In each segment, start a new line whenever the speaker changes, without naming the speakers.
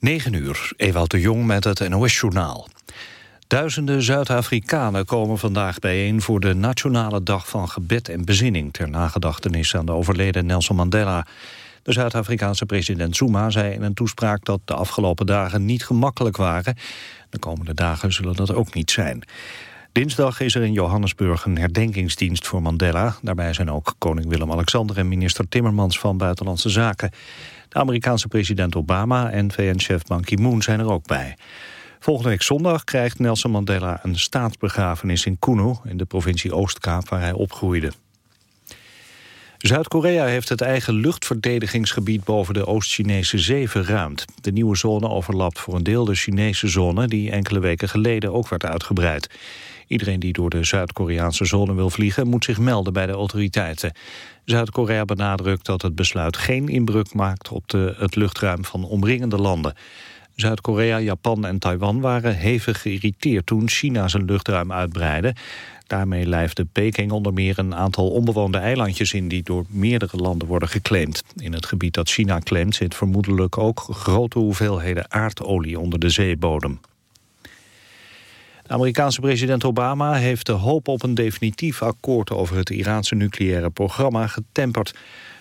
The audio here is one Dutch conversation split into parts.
9 uur, Ewout de Jong met het NOS-journaal. Duizenden Zuid-Afrikanen komen vandaag bijeen voor de Nationale Dag van Gebed en Bezinning... ter nagedachtenis aan de overleden Nelson Mandela. De Zuid-Afrikaanse president Zuma zei in een toespraak dat de afgelopen dagen niet gemakkelijk waren. De komende dagen zullen dat ook niet zijn. Dinsdag is er in Johannesburg een herdenkingsdienst voor Mandela. Daarbij zijn ook koning Willem-Alexander en minister Timmermans van Buitenlandse Zaken. De Amerikaanse president Obama en VN-chef Ban Ki-moon zijn er ook bij. Volgende week zondag krijgt Nelson Mandela een staatsbegrafenis in Kunu... in de provincie Oostkaap waar hij opgroeide. Zuid-Korea heeft het eigen luchtverdedigingsgebied boven de Oost-Chinese zee verruimd. De nieuwe zone overlapt voor een deel de Chinese zone die enkele weken geleden ook werd uitgebreid. Iedereen die door de Zuid-Koreaanse zone wil vliegen moet zich melden bij de autoriteiten. Zuid-Korea benadrukt dat het besluit geen inbreuk maakt op de, het luchtruim van omringende landen. Zuid-Korea, Japan en Taiwan waren hevig geïrriteerd toen China zijn luchtruim uitbreidde. Daarmee lijfde Peking onder meer een aantal onbewoonde eilandjes in die door meerdere landen worden geclaimd. In het gebied dat China claimt zit vermoedelijk ook grote hoeveelheden aardolie onder de zeebodem. Amerikaanse president Obama heeft de hoop op een definitief akkoord over het Iraanse nucleaire programma getemperd.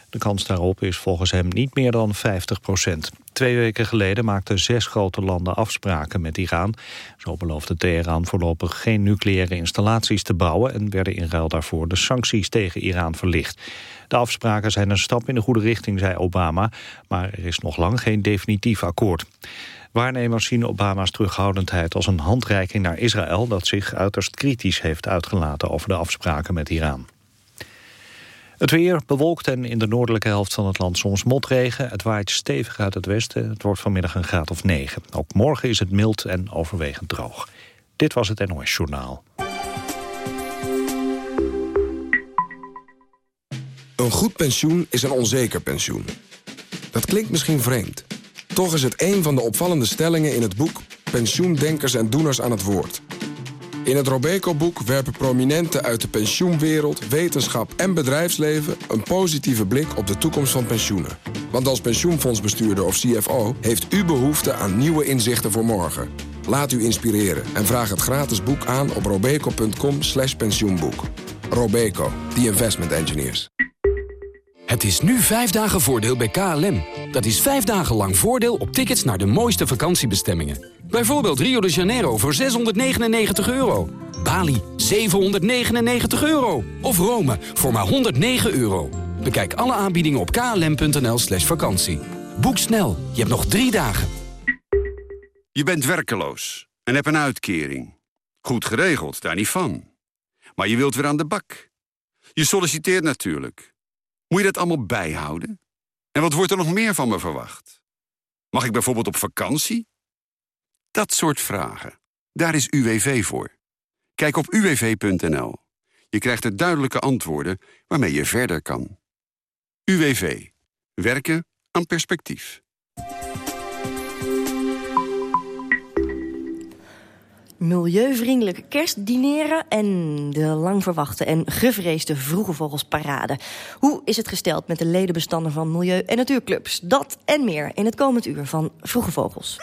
De kans daarop is volgens hem niet meer dan 50 procent. Twee weken geleden maakten zes grote landen afspraken met Iran. Zo beloofde Teheran voorlopig geen nucleaire installaties te bouwen... en werden in ruil daarvoor de sancties tegen Iran verlicht. De afspraken zijn een stap in de goede richting, zei Obama... maar er is nog lang geen definitief akkoord. Waarnemers zien Obama's terughoudendheid als een handreiking naar Israël... dat zich uiterst kritisch heeft uitgelaten over de afspraken met Iran. Het weer bewolkt en in de noordelijke helft van het land soms motregen. Het waait stevig uit het westen. Het wordt vanmiddag een graad of 9. Ook morgen is het mild en overwegend droog. Dit was het NOS Journaal.
Een goed pensioen is een onzeker pensioen. Dat klinkt misschien vreemd. Toch is het een van de opvallende stellingen in het boek... Pensioendenkers en Doeners aan het Woord... In het Robeco-boek werpen prominenten uit de pensioenwereld, wetenschap en bedrijfsleven een positieve blik op de toekomst van pensioenen. Want als pensioenfondsbestuurder of CFO heeft u behoefte aan nieuwe inzichten voor morgen. Laat u inspireren en vraag het gratis boek aan op robeco.com slash pensioenboek. Robeco, the investment engineers.
Het is nu vijf dagen voordeel bij KLM. Dat is vijf dagen lang voordeel op tickets naar de mooiste vakantiebestemmingen. Bijvoorbeeld Rio de Janeiro voor 699 euro. Bali 799 euro. Of Rome voor maar 109 euro. Bekijk alle aanbiedingen op klm.nl slash vakantie. Boek snel, je hebt nog drie dagen.
Je bent werkeloos en hebt een uitkering. Goed geregeld, daar niet van. Maar je wilt weer aan de bak. Je solliciteert natuurlijk. Moet je dat allemaal bijhouden? En wat wordt er nog meer van me verwacht? Mag ik bijvoorbeeld op vakantie? Dat soort vragen. Daar is UWV voor. Kijk op uwv.nl. Je krijgt er duidelijke antwoorden waarmee je verder kan. UWV. Werken aan perspectief.
Milieuvriendelijke kerstdineren en de lang verwachte en gevreesde vroege vogelsparade. Hoe is het gesteld met de ledenbestanden van milieu- en natuurclubs? Dat en meer in het komend uur van Vroege Vogels.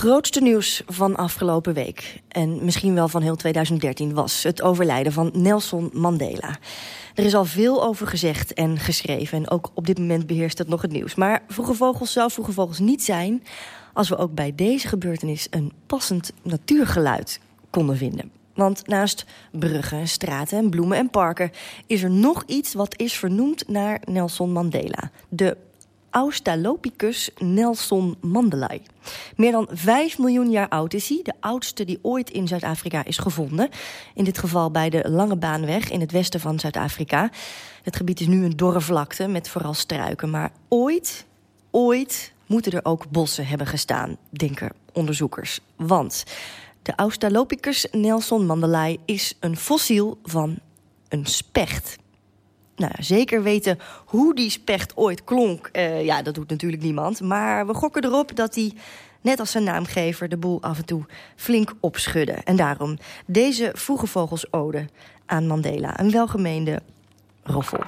Grootste nieuws van afgelopen week, en misschien wel van heel 2013... was het overlijden van Nelson Mandela. Er is al veel over gezegd en geschreven... en ook op dit moment beheerst het nog het nieuws. Maar Vroege Vogels zou Vroege Vogels niet zijn... als we ook bij deze gebeurtenis een passend natuurgeluid konden vinden. Want naast bruggen, straten en bloemen en parken... is er nog iets wat is vernoemd naar Nelson Mandela. De Australopithecus Nelson Mandelai. Meer dan 5 miljoen jaar oud is hij. De oudste die ooit in Zuid-Afrika is gevonden. In dit geval bij de Lange Baanweg in het westen van Zuid-Afrika. Het gebied is nu een dorre vlakte met vooral struiken. Maar ooit, ooit moeten er ook bossen hebben gestaan, denken onderzoekers. Want de Australopithecus Nelson Mandalay is een fossiel van een specht. Nou, zeker weten hoe die specht ooit klonk, uh, ja, dat doet natuurlijk niemand. Maar we gokken erop dat hij, net als zijn naamgever, de boel af en toe flink opschudde. En daarom deze vroege vogelsode aan Mandela. Een welgemeende roffel.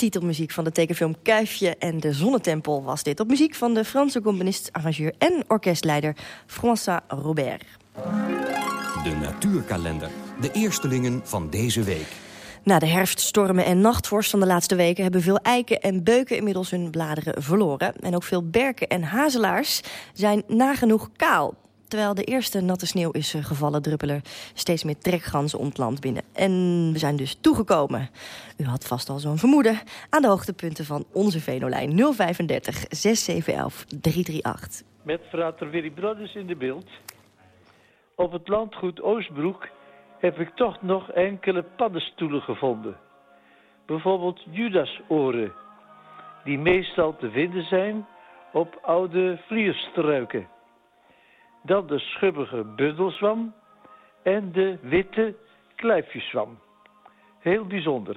Titelmuziek van de tekenfilm Kuifje en de Zonnetempel was dit. Op muziek van de Franse componist, arrangeur en orkestleider François Robert.
De natuurkalender. De eerstelingen van deze week.
Na de herfststormen en nachtvorst van de laatste weken... hebben veel eiken en beuken inmiddels hun bladeren verloren. En ook veel berken en hazelaars zijn nagenoeg kaal. Terwijl de eerste natte sneeuw is eh, gevallen, druppelen steeds meer trekganzen om het land binnen. En we zijn dus toegekomen. U had vast al zo'n vermoeden aan de hoogtepunten van onze Venolijn 035 6711 338.
Met frater Willy Brothers in de beeld. Op het landgoed Oostbroek heb ik toch nog enkele paddenstoelen gevonden. Bijvoorbeeld Judasoren, die meestal te vinden zijn op oude vlierstruiken dan de schubbige bundelzwam en de witte kluifjeszwam. Heel bijzonder.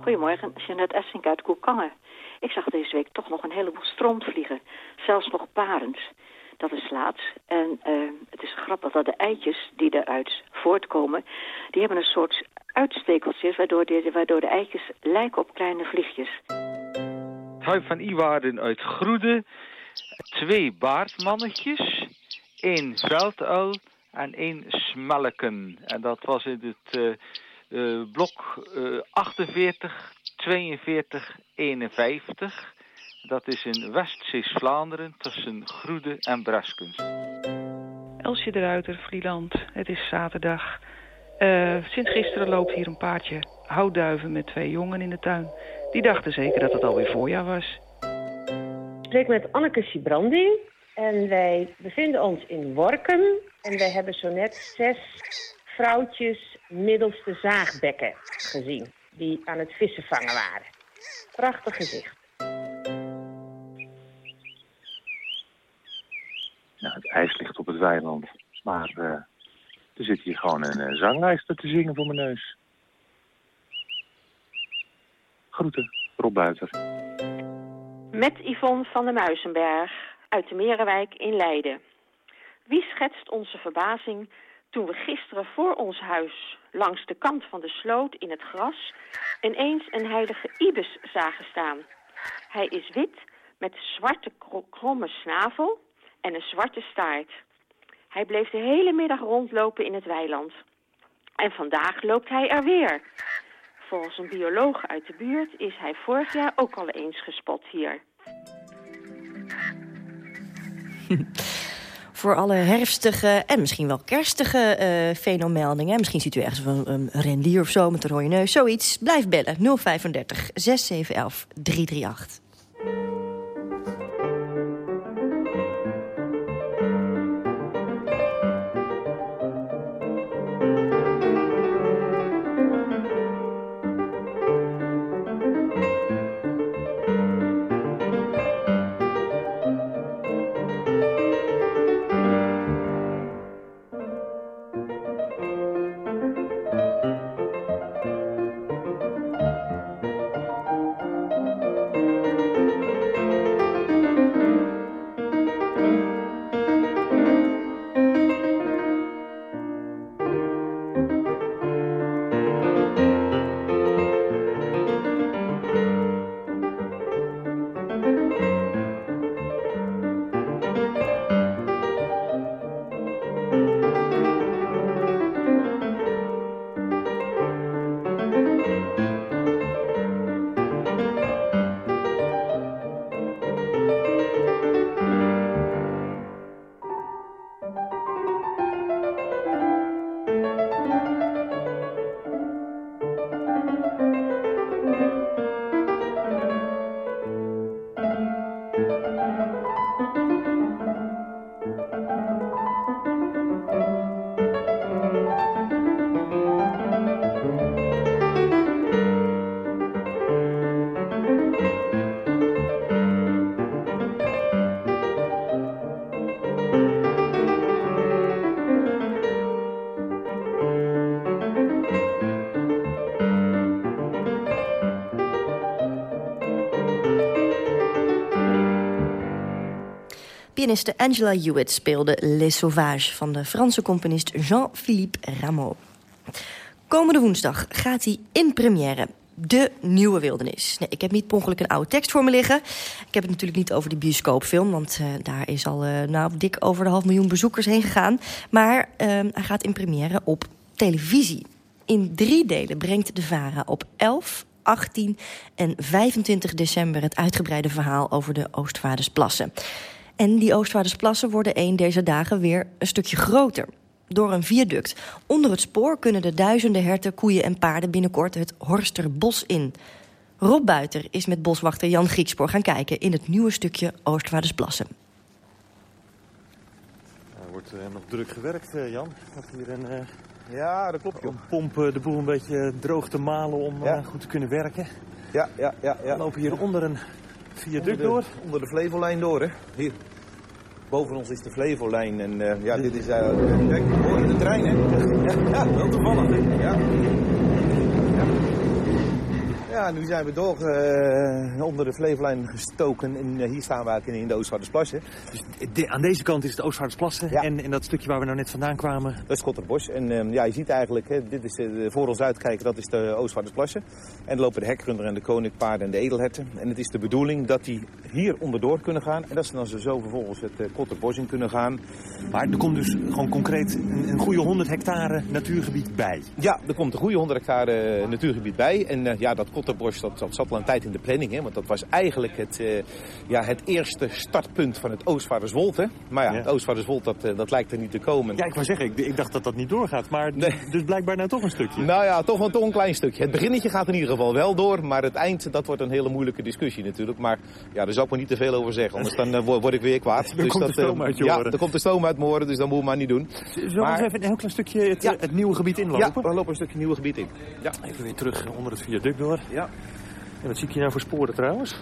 Goedemorgen, Jeanette Essink uit Koekangen. Ik zag deze week toch nog een heleboel stront vliegen. Zelfs nog parens. Dat is laat. En uh, het is grappig dat de eitjes die eruit voortkomen... die hebben een soort uitstekeltjes... waardoor de, waardoor de eitjes lijken op kleine vliegjes.
Huip van Iwaarden uit Groede twee baardmannetjes, één velduil en één smelken. En dat was in het uh, blok uh, 48, 42, 51. Dat is in West-Zees-Vlaanderen tussen Groede en Breskens.
Elsje de Ruiter, Vlieland. Het is zaterdag. Uh, sinds gisteren loopt hier een paardje houtduiven met twee jongen in de tuin. Die dachten zeker dat het alweer voorjaar was
spreek met Anneke Sibrandi. En wij bevinden ons in Workum. En wij hebben zo net zes vrouwtjes middelste zaagbekken gezien. die aan het vissen vangen waren. Prachtig gezicht.
Nou, het ijs ligt op het weiland. Maar uh, er zit hier gewoon een uh, zanglijster te zingen voor mijn neus. Groeten, Rob Buiter.
Met Yvonne van der Muizenberg uit de Merenwijk in Leiden. Wie schetst onze verbazing toen we gisteren voor ons huis langs de kant van de sloot in het gras ineens een heilige ibis zagen staan. Hij is wit met zwarte kromme snavel en een zwarte staart. Hij bleef de hele middag rondlopen in het weiland. En vandaag loopt hij er weer. Volgens een bioloog uit de buurt is hij vorig jaar ook al eens gespot hier.
Voor alle herfstige en misschien wel kerstige uh, fenomeldingen. Misschien ziet u ergens een, een rendier of zo met een rode neus. Zoiets. Blijf bellen. 035 6711 338. Pianiste Angela Hewitt speelde Les Sauvages... van de Franse componist Jean-Philippe Rameau. Komende woensdag gaat hij in première. De Nieuwe Wildernis. Nee, ik heb niet per ongeluk een oude tekst voor me liggen. Ik heb het natuurlijk niet over die bioscoopfilm... want uh, daar is al uh, nou, dik over de half miljoen bezoekers heen gegaan. Maar uh, hij gaat in première op televisie. In drie delen brengt de VARA op 11, 18 en 25 december... het uitgebreide verhaal over de Oostvaardersplassen. En die Oostvaardersplassen worden een deze dagen weer een stukje groter. Door een viaduct. Onder het spoor kunnen de duizenden herten, koeien en paarden binnenkort het Horsterbos in. Rob Buiter is met boswachter Jan Griekspoor gaan kijken in het nieuwe stukje Oostvaardersplassen.
Er wordt uh, nog druk gewerkt, uh, Jan. Dat hier een, uh,
ja, dat klopt.
Om pomp de boel een beetje droog te malen om ja. goed te kunnen werken.
Ja, ja, ja. ja.
We lopen hier onder een viaduct door?
Onder de Flevellijn door, hè. Hier. Boven ons is de Flevellijn en uh, ja, dit is... Uh, kijk, hoor je de trein, hè? Ja, ja wel toevallig, hè? Ja. ja. Ja, nu zijn we door uh, onder de Flevellijn gestoken. En uh, hier staan we eigenlijk in de Oostvaardersplassen.
Dus de, aan deze kant is het Oostvaardersplassen. Ja. En in dat stukje waar we nou net vandaan kwamen?
Dat is Schotterbos. En uh, ja, je ziet eigenlijk, hè, dit is uh, voor ons uitkijken, dat is de Oostvaardersplassen. En er lopen de hekrunder en de koninkpaarden en de edelherten. En het is de bedoeling dat die hier onderdoor kunnen gaan. En dat ze dan zo vervolgens het uh, Kotterbos in kunnen gaan.
Maar er komt dus gewoon concreet een, een goede 100 hectare natuurgebied bij?
Ja, er komt een goede 100 hectare natuurgebied bij. En ja, dat Kotterbos, dat, dat zat al een tijd in de planning. Hè, want dat was eigenlijk het, eh, ja, het eerste startpunt van het Oostvaarderswold. Hè. Maar ja,
Ja.
het Oostvaarderswold, dat, eh, dat lijkt er niet te komen.
Ja, ik wou zeggen, ik, ik dacht dat dat niet doorgaat. Maar dus blijkbaar nou toch een stukje.
Nou ja, toch een, toch een klein stukje. Het beginnetje gaat in ieder geval wel door. Maar het eind, dat wordt een hele moeilijke discussie natuurlijk. Maar ja, daar zou ik maar niet te veel over zeggen. Anders dan eh, word, ik weer kwaad.
Dan komt de
dat,
stoom uit je
ja, komt de stoom uit mijn oren. Dus dat moet ik maar niet doen.
Zullen we even een heel klein stukje het, het nieuwe gebied inlopen?
Ja, we lopen een stukje nieuwe gebied in. Ja.
Even weer terug onder het viaduct door.
Ja.
En wat zie ik hier nou voor sporen trouwens?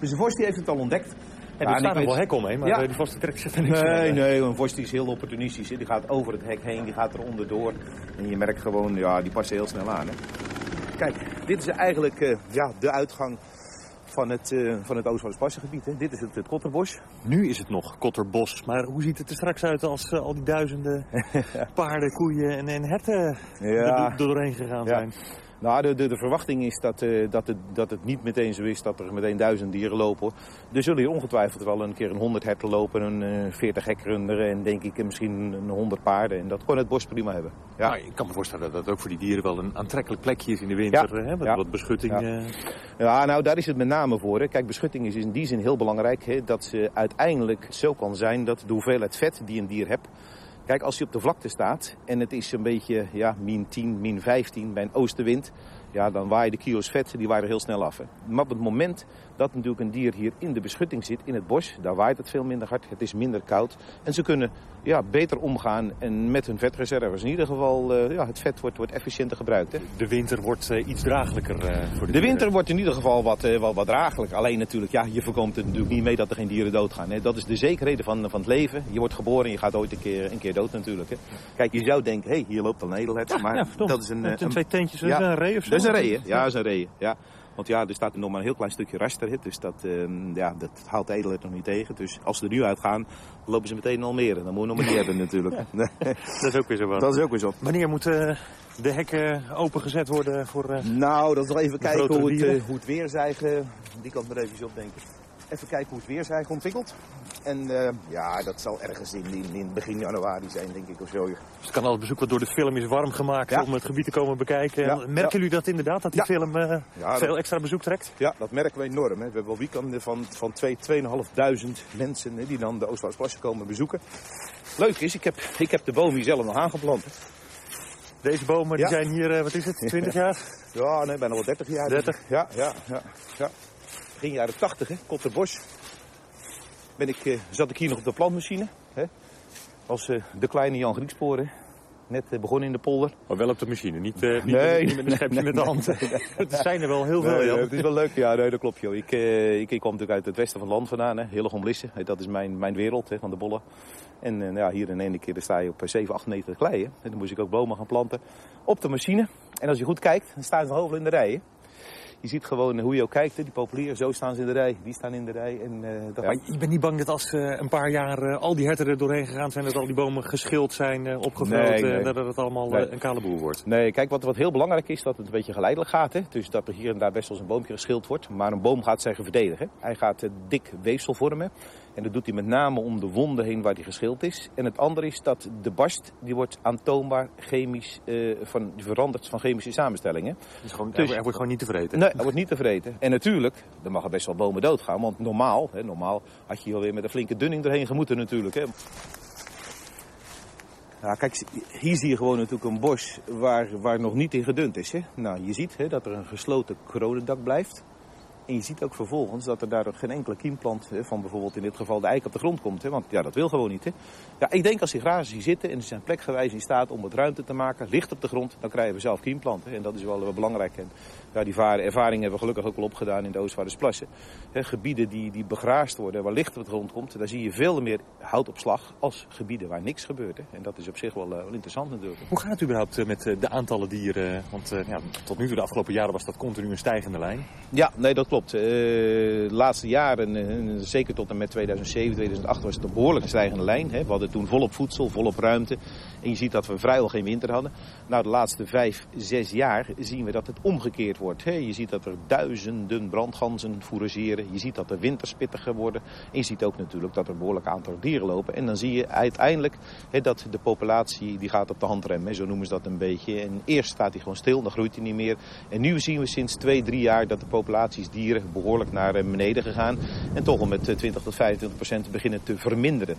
Dus de Vos die heeft het al ontdekt.
En er staat nog wel hek omheen, maar
Ja.
die vaste trekt zich er niks
Nee, nee, een Vos die is heel opportunistisch. Die gaat over het hek heen, die gaat er onderdoor. En je merkt gewoon, ja, die past heel snel aan. Hè. Kijk, dit is eigenlijk eh, ja, de uitgang van het, uh, van het Oostvaarderspassengebied. Hè. Dit is het, het Kotterbos.
Nu is het nog Kotterbos, maar hoe ziet het er straks uit als eh, al die duizenden paarden, koeien en, en herten
Ja.
er do- doorheen gegaan
Ja. Nou, de, de, de verwachting is dat, eh, dat, het, dat het niet meteen zo is dat er meteen duizend dieren lopen. Er zullen hier ongetwijfeld wel een keer een honderd herten lopen, een eh, veertig hekrunderen en denk ik eh, misschien een honderd paarden. En dat gewoon het bos prima hebben. Ja.
Nou, ik kan me voorstellen dat het ook voor die dieren wel een aantrekkelijk plekje is in de winter.
Ja.
Hè? Wat,
Ja.
wat beschutting.
Ja.
eh,
Ja, nou daar is het met name voor. Hè. Kijk, beschutting is in die zin heel belangrijk. Hè, dat ze uiteindelijk zo kan zijn dat de hoeveelheid vet die een dier hebt... Kijk, als hij op de vlakte staat en het is een beetje ja, min 10, min 15 bij een oostenwind... Ja, dan waaien de kilo's vet, die waaien er heel snel af. Maar op het moment dat natuurlijk een dier hier in de beschutting zit, in het bos... daar waait het veel minder hard, het is minder koud. En ze kunnen ja, beter omgaan en met hun vetreserves. In ieder geval, eh, ja, het vet wordt, wordt efficiënter gebruikt. Hè.
de winter wordt eh, iets draaglijker eh, voor de,
De winter wordt in ieder geval wat, wat, wat draaglijk. Alleen natuurlijk, ja, je voorkomt het natuurlijk niet mee dat er geen dieren doodgaan. Hè. Dat is de zekerheden van, van het leven. Je wordt geboren en je gaat ooit een keer, een keer dood natuurlijk. Hè. Kijk, je zou denken, hé, hey, hier loopt al een edelhert. maar
ja,
dat is een...
Een twee teentjes, dat is een ree of zo?
Dat is een ree, hè. Ja, dat is een ree, ja. Want ja, er staat er nog maar een heel klein stukje raster. Hè. Dus dat, eh, ja, dat haalt de edelhert nog niet tegen. Dus als ze er nu uitgaan, lopen ze meteen al meer. Dan moet je nog maar niet hebben natuurlijk.
Dat is ook weer zo wat.
Dat is ook weer zo.
Wanneer moeten de hekken opengezet worden voor... eh,
Nou, dat is nog even kijken hoe het, eh, hoe het weerzijgen... Die kant maar even op denken. Even kijken hoe het weerzijgen ontwikkelt. En eh, ja, dat zal ergens in, in, in begin januari zijn, denk ik, of zo.
Dus het kan al het bezoek wat door de film is warm gemaakt
Ja.
om het gebied te komen bekijken.
Ja,
Merken
ja.
jullie dat inderdaad, dat die film eh, veel
dat-
extra bezoek trekt?
Ja, dat merken we enorm. Hè. We hebben wel weekenden van, van 2, 2.500 mensen hè, die dan de Oostvaardersplassen komen bezoeken. Leuk is, ik heb, ik heb de boom hier zelf nog aangeplant.
Deze bomen die zijn hier, eh, wat is het, 20 jaar?
Ja, nee, bijna wel 30 jaar.
30?
Ja, ja, ja. ja. Begin jaren 80, hè. Ben ik, eh, zat ik hier nog op de plantmachine. Hè? Als eh, de kleine Jan Grieksporen. Net eh, begonnen in de polder.
Maar wel op de machine, niet, niet,
Nee,
met, niet met een schepje
nee,
met de hand.
nee,
er zijn er wel heel veel, Jan.
het is wel leuk. Ja, nee, dat klopt, joh. Ik, ik, ik kom natuurlijk uit het westen van het land vandaan. Hè. Hillegom-Lisse. Hè, Dat is mijn, mijn wereld, hè, van de bollen. En eh, ja, hier in ene keer dan sta je op eh, 7, 8 meter klei. Hè. En dan moest ik ook bomen gaan planten. Op de machine. En als je goed kijkt, dan staan ze hoog in de rij. hè. Je ziet gewoon hoe je ook kijkt. Hè. Die populieren, zo staan ze in de rij. Die staan in de rij. En, eh, dat
Ja, je bent niet bang dat als eh, een paar jaar eh, al die herten er doorheen gegaan zijn... dat al die bomen geschild zijn, opgevuld,
Nee, nee.
dat het allemaal
Nee.
een kale boel wordt?
Nee, kijk, wat, wat heel belangrijk is, dat het een beetje geleidelijk gaat. Hè? Dus dat er hier en daar best wel eens een boompje geschild wordt. Maar een boom gaat zeggen verdedigen. Hij gaat dik weefsel vormen. En dat doet hij met name om de wonden heen waar hij geschild is. En het andere is dat de barst, die wordt aantoonbaar chemisch, eh, van, die verandert van chemische samenstellingen.
Dus gewoon,
Dus-
hij wordt gewoon niet tevreden.
Nee, hij wordt niet te vreten. En natuurlijk, er mag er best wel bomen doodgaan. Want normaal, hè, normaal had je hier alweer met een flinke dunning erheen gemoeten natuurlijk. Hè. Kijk, hier zie je gewoon natuurlijk een bos waar, waar nog niet in gedund is. Hè. Nou, je ziet hè, dat er een gesloten kronendak blijft. En je ziet ook vervolgens dat er daar geen enkele kiemplant van bijvoorbeeld in dit geval de eik op de grond komt. Want ja, dat wil gewoon niet. Ja, ik denk als die grazen hier zitten en ze zijn plekgewijs in staat om wat ruimte te maken, licht op de grond, dan krijgen we zelf kiemplanten. En dat is wel, wel belangrijk. Ja, die va- ervaring hebben we gelukkig ook al opgedaan in de Oostvaardersplassen. Gebieden die, die begraasd worden, waar licht op de grond komt, daar zie je veel meer houtopslag als gebieden waar niks gebeurt. Hè. En dat is op zich wel, eh, wel interessant natuurlijk.
Hoe gaat het überhaupt eh, met eh, de aantallen dieren? Want ja, tot nu toe, de afgelopen jaren, was dat continu een stijgende lijn.
Ja, nee, dat klopt. klopt. Uh, de laatste jaren, uh, zeker tot en met 2007, 2008, was het een behoorlijk stijgende lijn. Hè. We hadden toen volop voedsel, volop ruimte. En je ziet dat we vrijwel geen winter hadden. Nou, de laatste vijf, zes jaar zien we dat het omgekeerd Je ziet dat er duizenden brandganzen fourageren. Je ziet dat de winters pittiger worden. En je ziet ook natuurlijk dat er een behoorlijk aantal dieren lopen. En dan zie je uiteindelijk dat de populatie die gaat op de handrem. Hè. Zo noemen ze dat een beetje. En eerst staat hij gewoon stil, dan groeit hij niet meer. En nu zien we sinds twee, drie jaar dat de populaties dieren behoorlijk naar eh, beneden gegaan. En toch al met 20 eh, tot 25 procent beginnen te verminderen.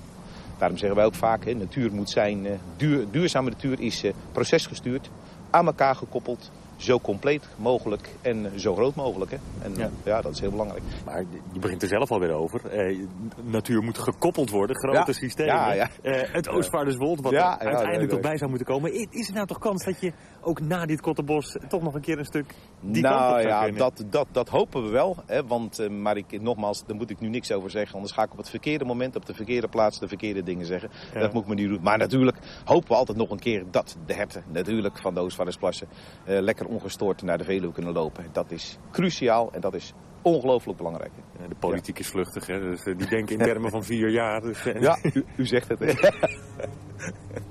Daarom zeggen wij ook vaak, hè, natuur moet zijn, uh, duur, duurzame natuur is procesgestuurd, aan elkaar gekoppeld, zo compleet mogelijk en zo groot mogelijk. Hè. En ja. ja. dat is heel belangrijk.
Maar je begint er zelf alweer over. Eh, natuur moet gekoppeld worden, grote
ja.
systemen.
Ja, ja.
Eh, het Oostvaarderswold, wat
ja,
er uiteindelijk toch bij zou moeten komen. Is er nou toch kans dat je ook na dit Kottenbos toch nog een keer een stuk die
nou,
kant op zou
ja,
kunnen?
dat, dat, dat hopen we wel. Hè, want, uh, maar ik, nogmaals, daar moet ik nu niks over zeggen. Anders ga ik op het verkeerde moment, op de verkeerde plaats, de verkeerde dingen zeggen.
Ja.
Dat moet ik me niet doen. Maar natuurlijk hopen we altijd nog een keer dat de herten, natuurlijk van de Oostvaardersplassen, uh, lekker ongestoord naar de Veluwe kunnen lopen. Dat is cruciaal en dat is ongelooflijk belangrijk.
De politiek is vluchtig, hè? Dus, uh, die denken in termen van vier jaar. Dus, uh,
ja, u, u zegt het.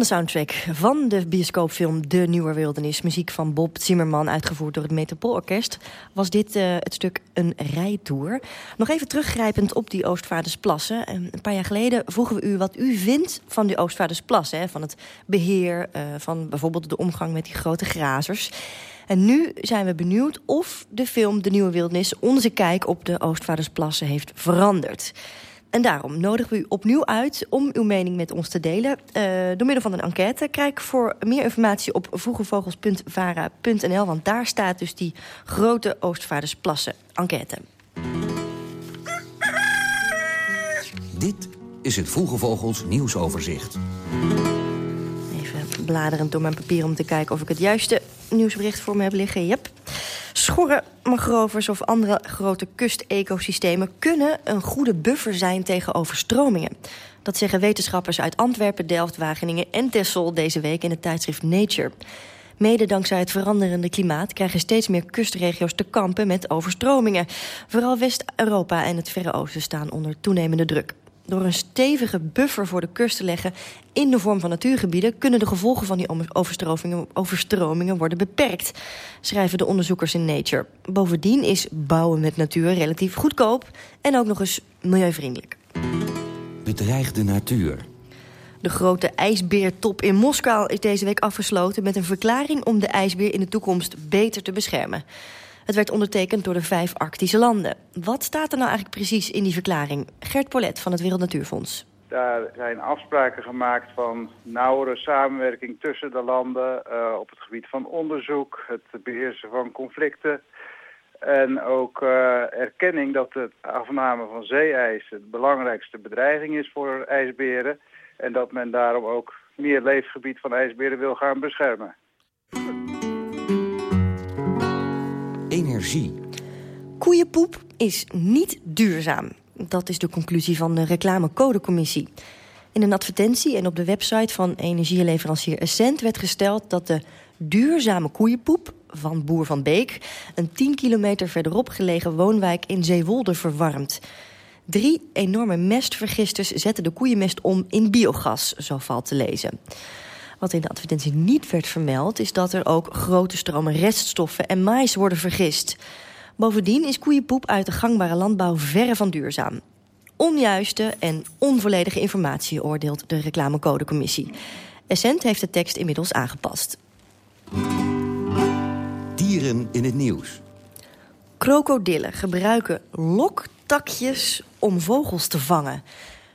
de soundtrack van de bioscoopfilm De Nieuwe Wildernis... muziek van Bob Zimmerman, uitgevoerd door het Metropoolorkest... was dit uh, het stuk een rijtour. Nog even teruggrijpend op die Oostvaardersplassen. Uh, een paar jaar geleden vroegen we u wat u vindt van die Oostvaardersplassen. Hè, van het beheer, uh, van bijvoorbeeld de omgang met die grote grazers... En nu zijn we benieuwd of de film De Nieuwe Wildnis... onze kijk op de Oostvaardersplassen heeft veranderd. En daarom nodigen we u opnieuw uit om uw mening met ons te delen. Uh, door middel van een enquête. Kijk voor meer informatie op vroegevogels.vara.nl. Want daar staat dus die grote Oostvaardersplassen enquête.
Dit is het Vroege Vogels nieuwsoverzicht.
Bladerend door mijn papier om te kijken of ik het juiste nieuwsbericht voor me heb liggen. Yep. Schorren, mangrovers of andere grote kustecosystemen... kunnen een goede buffer zijn tegen overstromingen. Dat zeggen wetenschappers uit Antwerpen, Delft, Wageningen en Texel... deze week in het tijdschrift Nature. Mede dankzij het veranderende klimaat krijgen steeds meer kustregio's te kampen met overstromingen. Vooral West-Europa en het Verre Oosten staan onder toenemende druk. Door een stevige buffer voor de kust te leggen in de vorm van natuurgebieden... kunnen de gevolgen van die overstromingen, overstromingen worden beperkt, schrijven de onderzoekers in Nature. Bovendien is bouwen met natuur relatief goedkoop en ook nog eens milieuvriendelijk.
Bedreigde natuur.
De grote ijsbeertop in Moskou is deze week afgesloten... met een verklaring om de ijsbeer in de toekomst beter te beschermen. Het werd ondertekend door de vijf Arctische landen. Wat staat er nou eigenlijk precies in die verklaring? Gert Polet van het Wereld Natuurfonds.
Daar zijn afspraken gemaakt van nauwere samenwerking tussen de landen... Uh, op het gebied van onderzoek, het beheersen van conflicten... en ook uh, erkenning dat de afname van zeeijs het belangrijkste bedreiging is voor ijsberen... en dat men daarom ook meer leefgebied van ijsberen wil gaan beschermen.
Energie.
Koeienpoep is niet duurzaam. Dat is de conclusie van de reclamecodecommissie. In een advertentie en op de website van energieleverancier Essent werd gesteld dat de duurzame koeienpoep van Boer van Beek een 10 kilometer verderop gelegen woonwijk in Zeewolde verwarmt. Drie enorme mestvergisters zetten de koeienmest om in biogas, zo valt te lezen. Wat in de advertentie niet werd vermeld... is dat er ook grote stromen reststoffen en mais worden vergist. Bovendien is koeienpoep uit de gangbare landbouw verre van duurzaam. Onjuiste en onvolledige informatie oordeelt de reclamecodecommissie. Essent heeft de tekst inmiddels aangepast.
Dieren in het nieuws.
Krokodillen gebruiken loktakjes om vogels te vangen.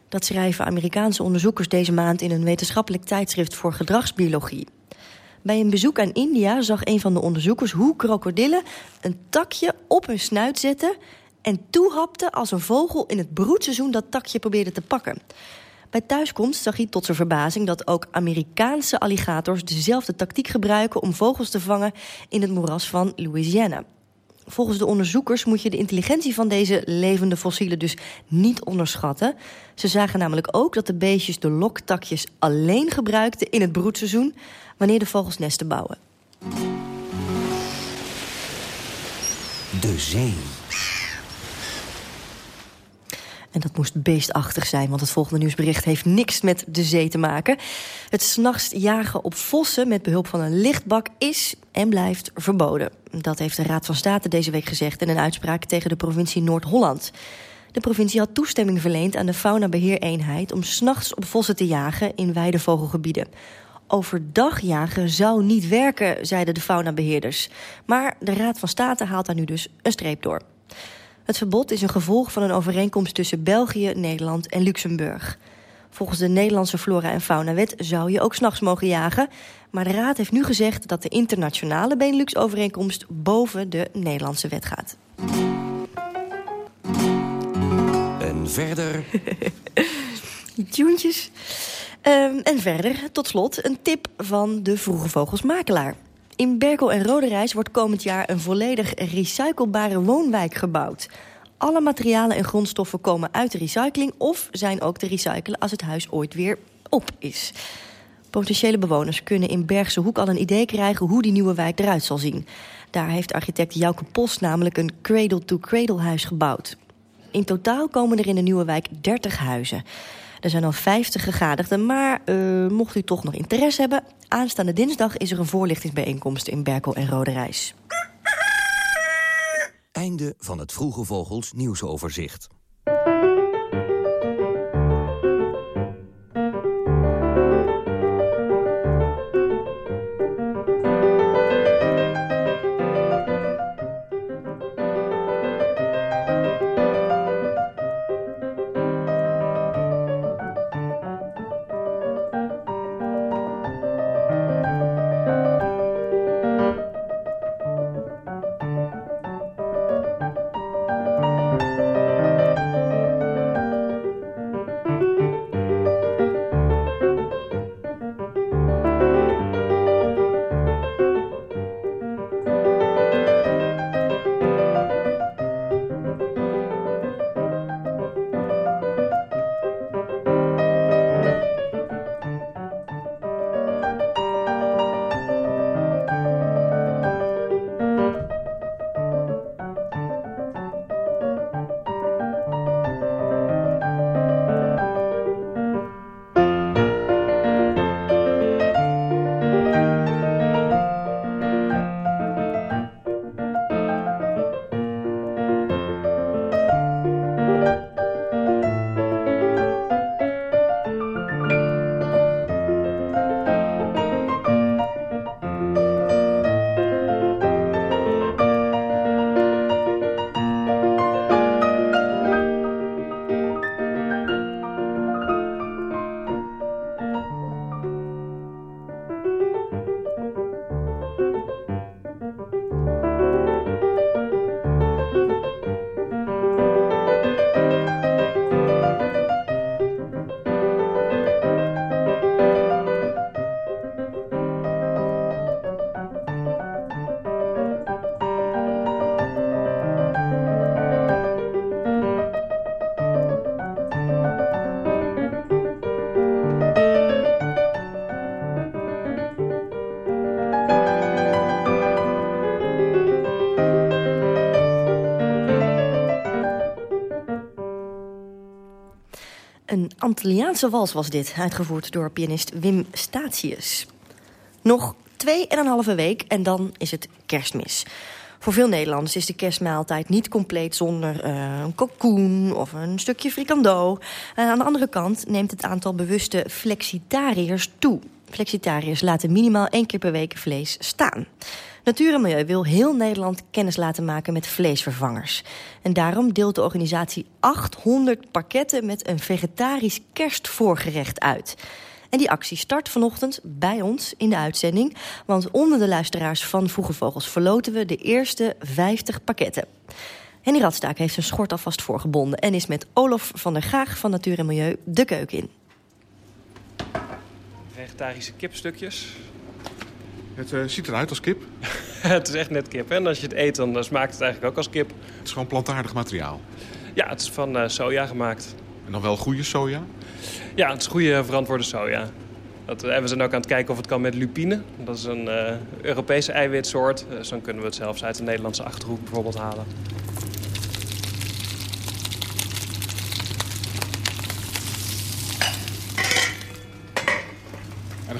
Dat schrijven Amerikaanse onderzoekers deze maand in een wetenschappelijk tijdschrift voor gedragsbiologie. Bij een bezoek aan India zag een van de onderzoekers hoe krokodillen een takje op hun snuit zetten en toehapten als een vogel in het broedseizoen dat takje probeerde te pakken. Bij thuiskomst zag hij tot zijn verbazing dat ook Amerikaanse alligators dezelfde tactiek gebruiken om vogels te vangen in het moeras van Louisiana. Volgens de onderzoekers moet je de intelligentie van deze levende fossielen dus niet onderschatten. Ze zagen namelijk ook dat de beestjes de loktakjes alleen gebruikten in het broedseizoen wanneer de vogels nesten bouwen.
De zee.
En dat moest beestachtig zijn, want het volgende nieuwsbericht heeft niks met de zee te maken. Het s'nachts jagen op vossen met behulp van een lichtbak is en blijft verboden. Dat heeft de Raad van State deze week gezegd in een uitspraak tegen de provincie Noord-Holland. De provincie had toestemming verleend aan de faunabeheereenheid om s'nachts op vossen te jagen in weidevogelgebieden. Overdag jagen zou niet werken, zeiden de faunabeheerders. Maar de Raad van State haalt daar nu dus een streep door. Het verbod is een gevolg van een overeenkomst tussen België, Nederland en Luxemburg. Volgens de Nederlandse Flora- en Faunawet zou je ook s'nachts mogen jagen. Maar de Raad heeft nu gezegd dat de internationale Benelux-overeenkomst boven de Nederlandse wet gaat.
En verder...
Tuentjes. Um, en verder, tot slot, een tip van de Vroege Vogelsmakelaar. In Berkel en Roderijs wordt komend jaar een volledig recyclebare woonwijk gebouwd. Alle materialen en grondstoffen komen uit de recycling of zijn ook te recyclen als het huis ooit weer op is. Potentiële bewoners kunnen in Bergse Hoek al een idee krijgen hoe die nieuwe wijk eruit zal zien. Daar heeft architect Jouke Post namelijk een cradle-to-cradle huis gebouwd. In totaal komen er in de nieuwe wijk 30 huizen. Er zijn al 50 gegadigden, maar uh, mocht u toch nog interesse hebben... aanstaande dinsdag is er een voorlichtingsbijeenkomst in Berkel en Rode Reis.
Einde van het Vroege Vogels nieuwsoverzicht.
Antilliaanse wals was dit, uitgevoerd door pianist Wim Statius. Nog twee en een halve week en dan is het kerstmis. Voor veel Nederlanders is de kerstmaaltijd niet compleet zonder uh, een kalkoen of een stukje frikando. En aan de andere kant neemt het aantal bewuste flexitariërs toe. Flexitariërs laten minimaal één keer per week vlees staan. Natuur en Milieu wil heel Nederland kennis laten maken met vleesvervangers. En daarom deelt de organisatie 800 pakketten met een vegetarisch kerstvoorgerecht uit. En die actie start vanochtend bij ons in de uitzending. Want onder de luisteraars van Vroege Vogels verloten we de eerste 50 pakketten. Henny Radstaak heeft zijn schort alvast voorgebonden... en is met Olof van der Graag van Natuur en Milieu de keuken in.
Vegetarische kipstukjes.
Het uh, ziet eruit als kip.
het is echt net kip. En als je het eet, dan smaakt het eigenlijk ook als kip.
Het is gewoon plantaardig materiaal?
Ja, het is van uh, soja gemaakt.
En dan wel goede soja?
Ja, het is goede verantwoorde soja. Dat, en we zijn ook aan het kijken of het kan met lupine. Dat is een uh, Europese eiwitsoort. Dus dan kunnen we het zelfs uit de Nederlandse Achterhoek bijvoorbeeld halen.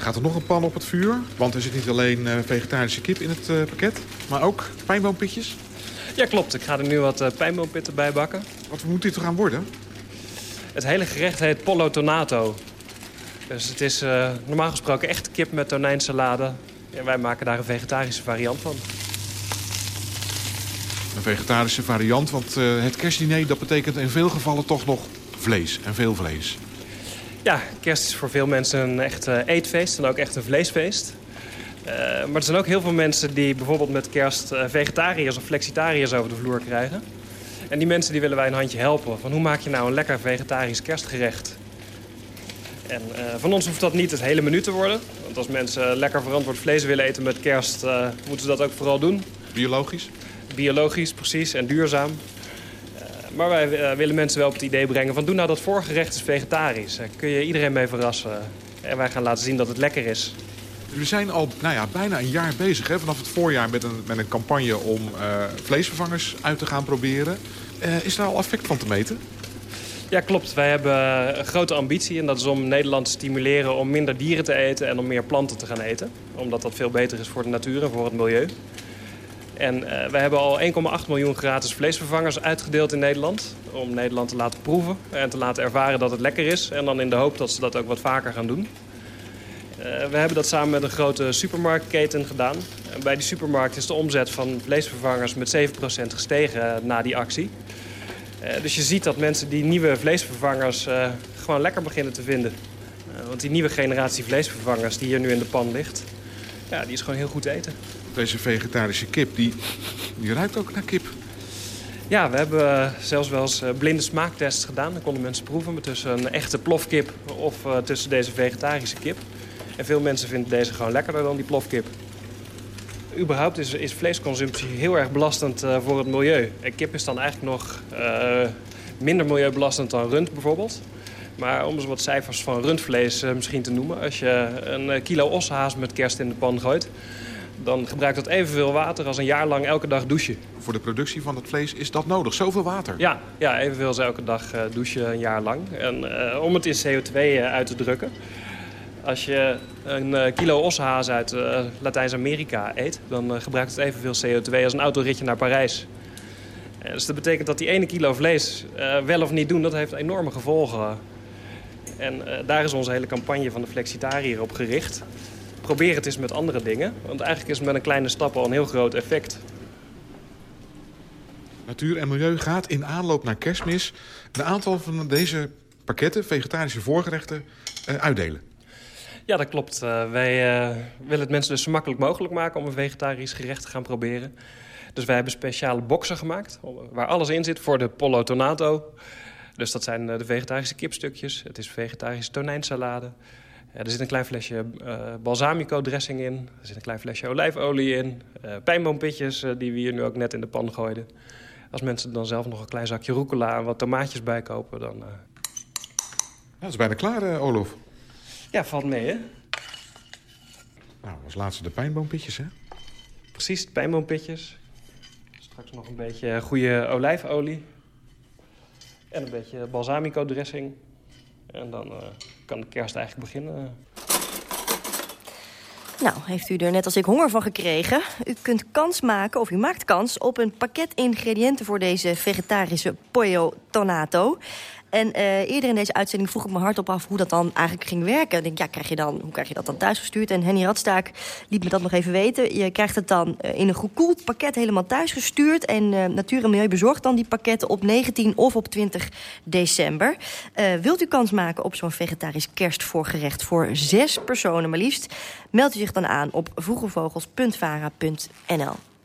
Gaat er nog een pan op het vuur. Want er zit niet alleen uh, vegetarische kip in het uh, pakket, maar ook pijnboompitjes.
Ja, klopt. Ik ga er nu wat uh, pijnboompitten bij bakken.
Wat moet dit er gaan worden?
Het hele gerecht heet pollo tonato. Dus het is uh, normaal gesproken echt kip met tonijnsalade. En wij maken daar een vegetarische variant van.
Een vegetarische variant, want uh, het kerstdiner dat betekent in veel gevallen toch nog vlees en veel vlees.
Ja, kerst is voor veel mensen een echt uh, eetfeest en ook echt een vleesfeest. maar er zijn ook heel veel mensen die bijvoorbeeld met kerst vegetariërs of flexitariërs over de vloer krijgen. En die mensen die willen wij een handje helpen. Van hoe maak je nou een lekker vegetarisch kerstgerecht? En uh, van ons hoeft dat niet het hele menu te worden. Want als mensen lekker verantwoord vlees willen eten met kerst... Uh, moeten ze dat ook vooral doen.
Biologisch?
Biologisch, precies. En duurzaam. Maar wij willen mensen wel op het idee brengen van... doe nou dat voorgerecht is vegetarisch. Daar kun je iedereen mee verrassen. En wij gaan laten zien dat het lekker is.
Jullie zijn al nou ja, bijna een jaar bezig, hè? vanaf het voorjaar, met een, met een campagne om uh, vleesvervangers uit te gaan proberen. Uh, is daar al effect van te meten?
Ja, klopt. Wij hebben een grote ambitie en dat is om Nederland te stimuleren om minder dieren te eten en om meer planten te gaan eten. Omdat dat veel beter is voor de natuur en voor het milieu. En uh, hebben al 1,8 miljoen gratis vleesvervangers uitgedeeld in Nederland. Om Nederland te laten proeven en te laten ervaren dat het lekker is. En dan in de hoop dat ze dat ook wat vaker gaan doen. Uh, we hebben dat samen met een grote supermarktketen gedaan. Bij die supermarkt is de omzet van vleesvervangers met 7% gestegen na die actie. Dus je ziet dat mensen die nieuwe vleesvervangers gewoon lekker beginnen te vinden. want die nieuwe generatie vleesvervangers die hier nu in de pan ligt... ja, die is gewoon heel goed te eten.
Deze vegetarische kip, die, die ruikt ook naar kip.
Ja, we hebben zelfs wel eens blinde smaaktests gedaan. Dan konden mensen proeven tussen een echte plofkip of tussen deze vegetarische kip. En veel mensen vinden deze gewoon lekkerder dan die plofkip. Überhaupt is, is vleesconsumptie heel erg belastend voor het milieu. En kip is dan eigenlijk nog minder milieubelastend dan rund bijvoorbeeld. Maar om eens wat cijfers van rundvlees misschien te noemen. Als je een kilo ossenhaas met kerst in de pan gooit... dan gebruikt dat evenveel water als een jaar lang elke dag douchen.
Voor de productie van het vlees is dat nodig? Zoveel water?
Ja, ja evenveel als elke dag douchen een jaar lang. En om het in CO2 uit te drukken... Als je een kilo ossenhaas uit uh, Latijns-Amerika eet... dan gebruikt het evenveel CO2 als een autoritje naar Parijs. Dus dat betekent dat die ene kilo vlees wel of niet doen... dat heeft enorme gevolgen. En daar is onze hele campagne van de Flexitariër op gericht. Probeer het eens met andere dingen. Want eigenlijk is het met een kleine stap al een heel groot effect.
Natuur en Milieu gaat in aanloop naar kerstmis... een aantal van deze pakketten, vegetarische voorgerechten, uitdelen.
Ja, dat klopt. Uh, wij uh, willen het mensen dus zo makkelijk mogelijk maken om een vegetarisch gerecht te gaan proberen. Dus wij hebben speciale boxen gemaakt waar alles in zit voor de pollo tonato. Dus dat zijn de vegetarische kipstukjes, het is vegetarische tonijnsalade. Uh, er zit een klein flesje balsamico dressing in, er zit een klein flesje olijfolie in. pijnboompitjes die we hier nu ook net in de pan gooiden. Als mensen dan zelf nog een klein zakje rucola en wat tomaatjes bijkopen, dan...
Ja, dat is bijna klaar, Olof.
Ja, valt mee, hè?
Nou, als laatste de pijnboompitjes, hè?
Precies, de pijnboompitjes. Straks nog een beetje goede olijfolie. En een beetje balsamico dressing. En dan uh, kan de kerst eigenlijk beginnen.
Nou, heeft u er net als ik honger van gekregen? U kunt kans maken, of u maakt kans, op een pakket ingrediënten... voor deze vegetarische pollo tonato. En uh, eerder in deze uitzending vroeg ik me hardop af hoe dat dan eigenlijk ging werken. Ik denk, ja, krijg je dan, hoe krijg je dat dan thuisgestuurd? En Henny Radstaak liet me dat nog even weten. Je krijgt het dan uh, in een gekoeld pakket helemaal thuisgestuurd. En uh, Natuur en Milieu bezorgt dan die pakketten op 19 of op 20 december. wilt u kans maken op zo'n vegetarisch kerstvoorgerecht voor zes personen maar liefst? Meld u zich dan aan op vroegevogels.vara.nl.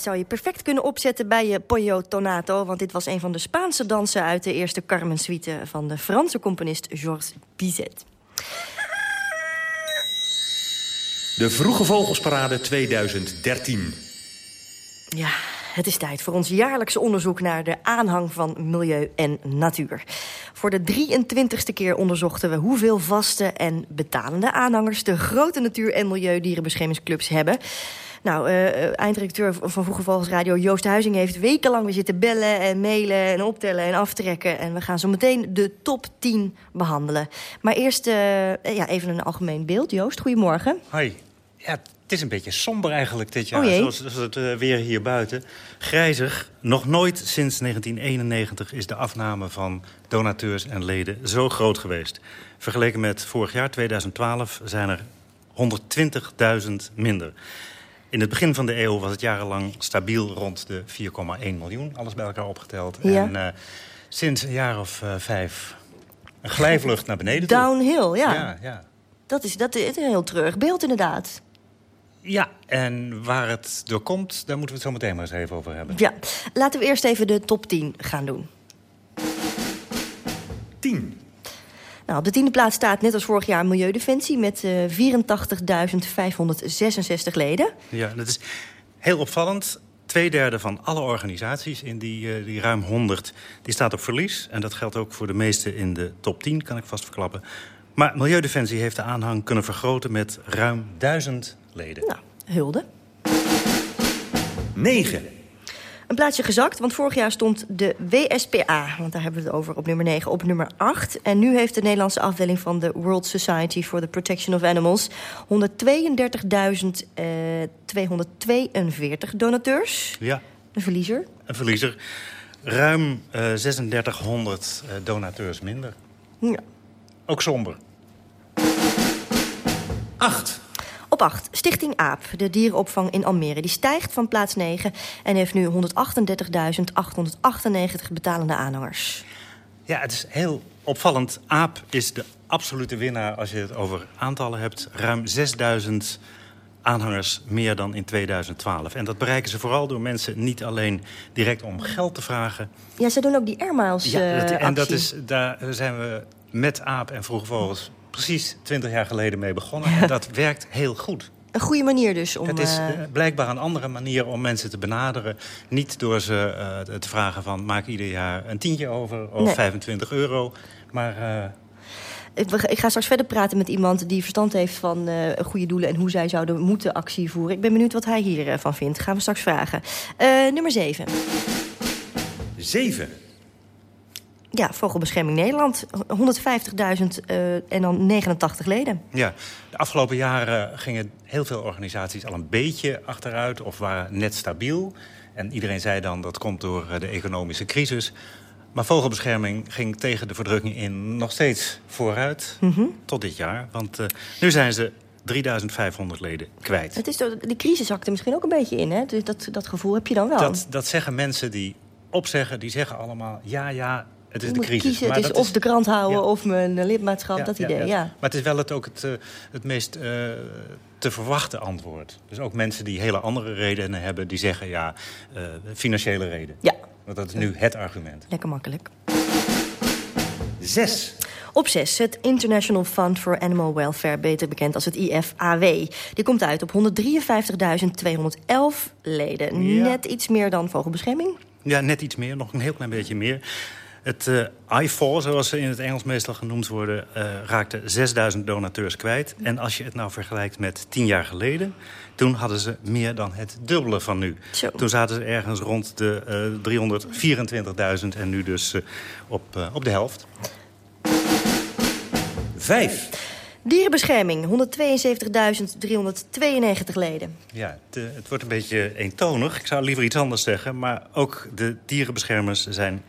zou je perfect kunnen opzetten bij je Pollo Tonato... want dit was een van de Spaanse dansen uit de eerste Carmen-suite... van de Franse componist Georges Bizet.
De Vroege Vogelsparade 2013.
Ja, het is tijd voor ons jaarlijkse onderzoek naar de aanhang van milieu en natuur. Voor de 23ste keer onderzochten we hoeveel vaste en betalende aanhangers... de grote natuur- en milieudierenbeschermingsclubs hebben... Nou, uh, eindredacteur van Vroege Vogels Radio Joost Huizing heeft wekenlang weer zitten bellen en mailen en optellen en aftrekken. En we gaan zo meteen de top 10 behandelen. Maar eerst uh, ja, even een algemeen beeld. Joost, goedemorgen.
Hoi. Ja, het is een beetje somber eigenlijk dit jaar, oh zoals, zoals, het uh, weer hier buiten. Grijzig. Nog nooit sinds 1991 is de afname van donateurs en leden zo groot geweest. Vergeleken met vorig jaar, 2012, zijn er 120.000 minder. In het begin van de eeuw was het jarenlang stabiel rond de 4,1 miljoen. Alles bij elkaar opgeteld. Ja. En uh, sinds een jaar of uh, vijf een glijvlucht naar beneden
Downhill, ja. ja, ja. Dat, is, dat is een heel treurig beeld inderdaad.
Ja, en waar het door komt, daar moeten we het zo meteen maar eens even over hebben.
Ja, laten we eerst even de top 10 gaan doen.
10.
Nou, op de tiende plaats staat net als vorig jaar Milieudefensie... met uh, eh, 84.566 leden.
Ja, dat is heel opvallend. Tweederde van alle organisaties in die, uh, die ruim 100... die staat op verlies. En dat geldt ook voor de meeste in de top 10, kan ik vast verklappen. Maar Milieudefensie heeft de aanhang kunnen vergroten... met ruim 1000 leden.
Nou, hulde.
9.
Een plaatsje gezakt, want vorig jaar stond de WSPA... want daar hebben we het over op nummer 9, op nummer 8. En nu heeft de Nederlandse afdeling van de World Society... for the Protection of Animals 132.242 uh, donateurs.
Ja.
Een verliezer.
Een verliezer. Ruim uh, 3600 uh, donateurs minder.
Ja.
Ook somber. 8.
Op 8, Stichting AAP, de dierenopvang in Almere. Die stijgt van plaats 9 en heeft nu 138.898 betalende aanhangers.
Ja, het is heel opvallend. AAP is de absolute winnaar als je het over aantallen hebt. Ruim 6000 aanhangers meer dan in 2012. En dat bereiken ze vooral door mensen niet alleen direct om geld te vragen.
Ja, ze doen ook die Airmiles
ja,
dat,
En dat is, daar zijn we met Aap en Vroege Vogels precies 20 jaar geleden mee begonnen. En dat werkt heel goed.
Een goede manier dus om...
Het is blijkbaar een andere manier om mensen te benaderen. Niet door ze uh, te vragen van maak ieder jaar een tientje over of nee. 25 euro. Maar... Uh,
ik, ik, ga straks verder praten met iemand die verstand heeft van goede doelen... en hoe zij zouden moeten actie voeren. Ik ben benieuwd wat hij hiervan van vindt. Gaan we straks vragen. nummer 7.
7.
Ja, Vogelbescherming Nederland. 150.000 uh, en dan 89 leden.
Ja, de afgelopen jaren gingen heel veel organisaties al een beetje achteruit... of waren net stabiel. En iedereen zei dan dat komt door de economische crisis. Maar vogelbescherming ging tegen de verdrukking in nog steeds vooruit. Mm -hmm. Tot dit jaar. Want uh, nu zijn ze 3500 leden kwijt.
Het is, de crisis zakte misschien ook een beetje in, hè? Dus dat, dat gevoel heb je dan wel.
Dat, dat zeggen mensen die opzeggen, die zeggen allemaal... ja, ja, het is de crisis.
Kiezen, maar het is of de krant houden ja. of mijn lidmaatschap,
ja,
dat idee, ja,
Maar het is wel het, ook het, uh, het meest uh, te verwachten antwoord. Dus ook mensen die hele andere redenen hebben... die zeggen, ja, uh, financiële reden.
Ja.
Want dat is nu het argument.
Lekker makkelijk.
Zes.
Op 6, het International Fund for Animal Welfare, beter bekend als het IFAW. Die komt uit op 153.211 leden. Ja. Net iets meer dan vogelbescherming.
Ja, net iets meer, nog een heel klein beetje meer. Het uh, IFAW, zoals ze in het Engels meestal genoemd worden... Uh, raakte 6000 donateurs kwijt. En als je het nou vergelijkt met tien jaar geleden... toen hadden ze meer dan het dubbele van nu.
Zo.
Toen zaten ze ergens rond de uh, 324.000 en nu dus op, op de helft.
Vijf.
Dierenbescherming, 172.392 leden.
Ja, het, het, wordt een beetje eentonig. Ik zou liever iets anders zeggen. Maar ook de dierenbeschermers zijn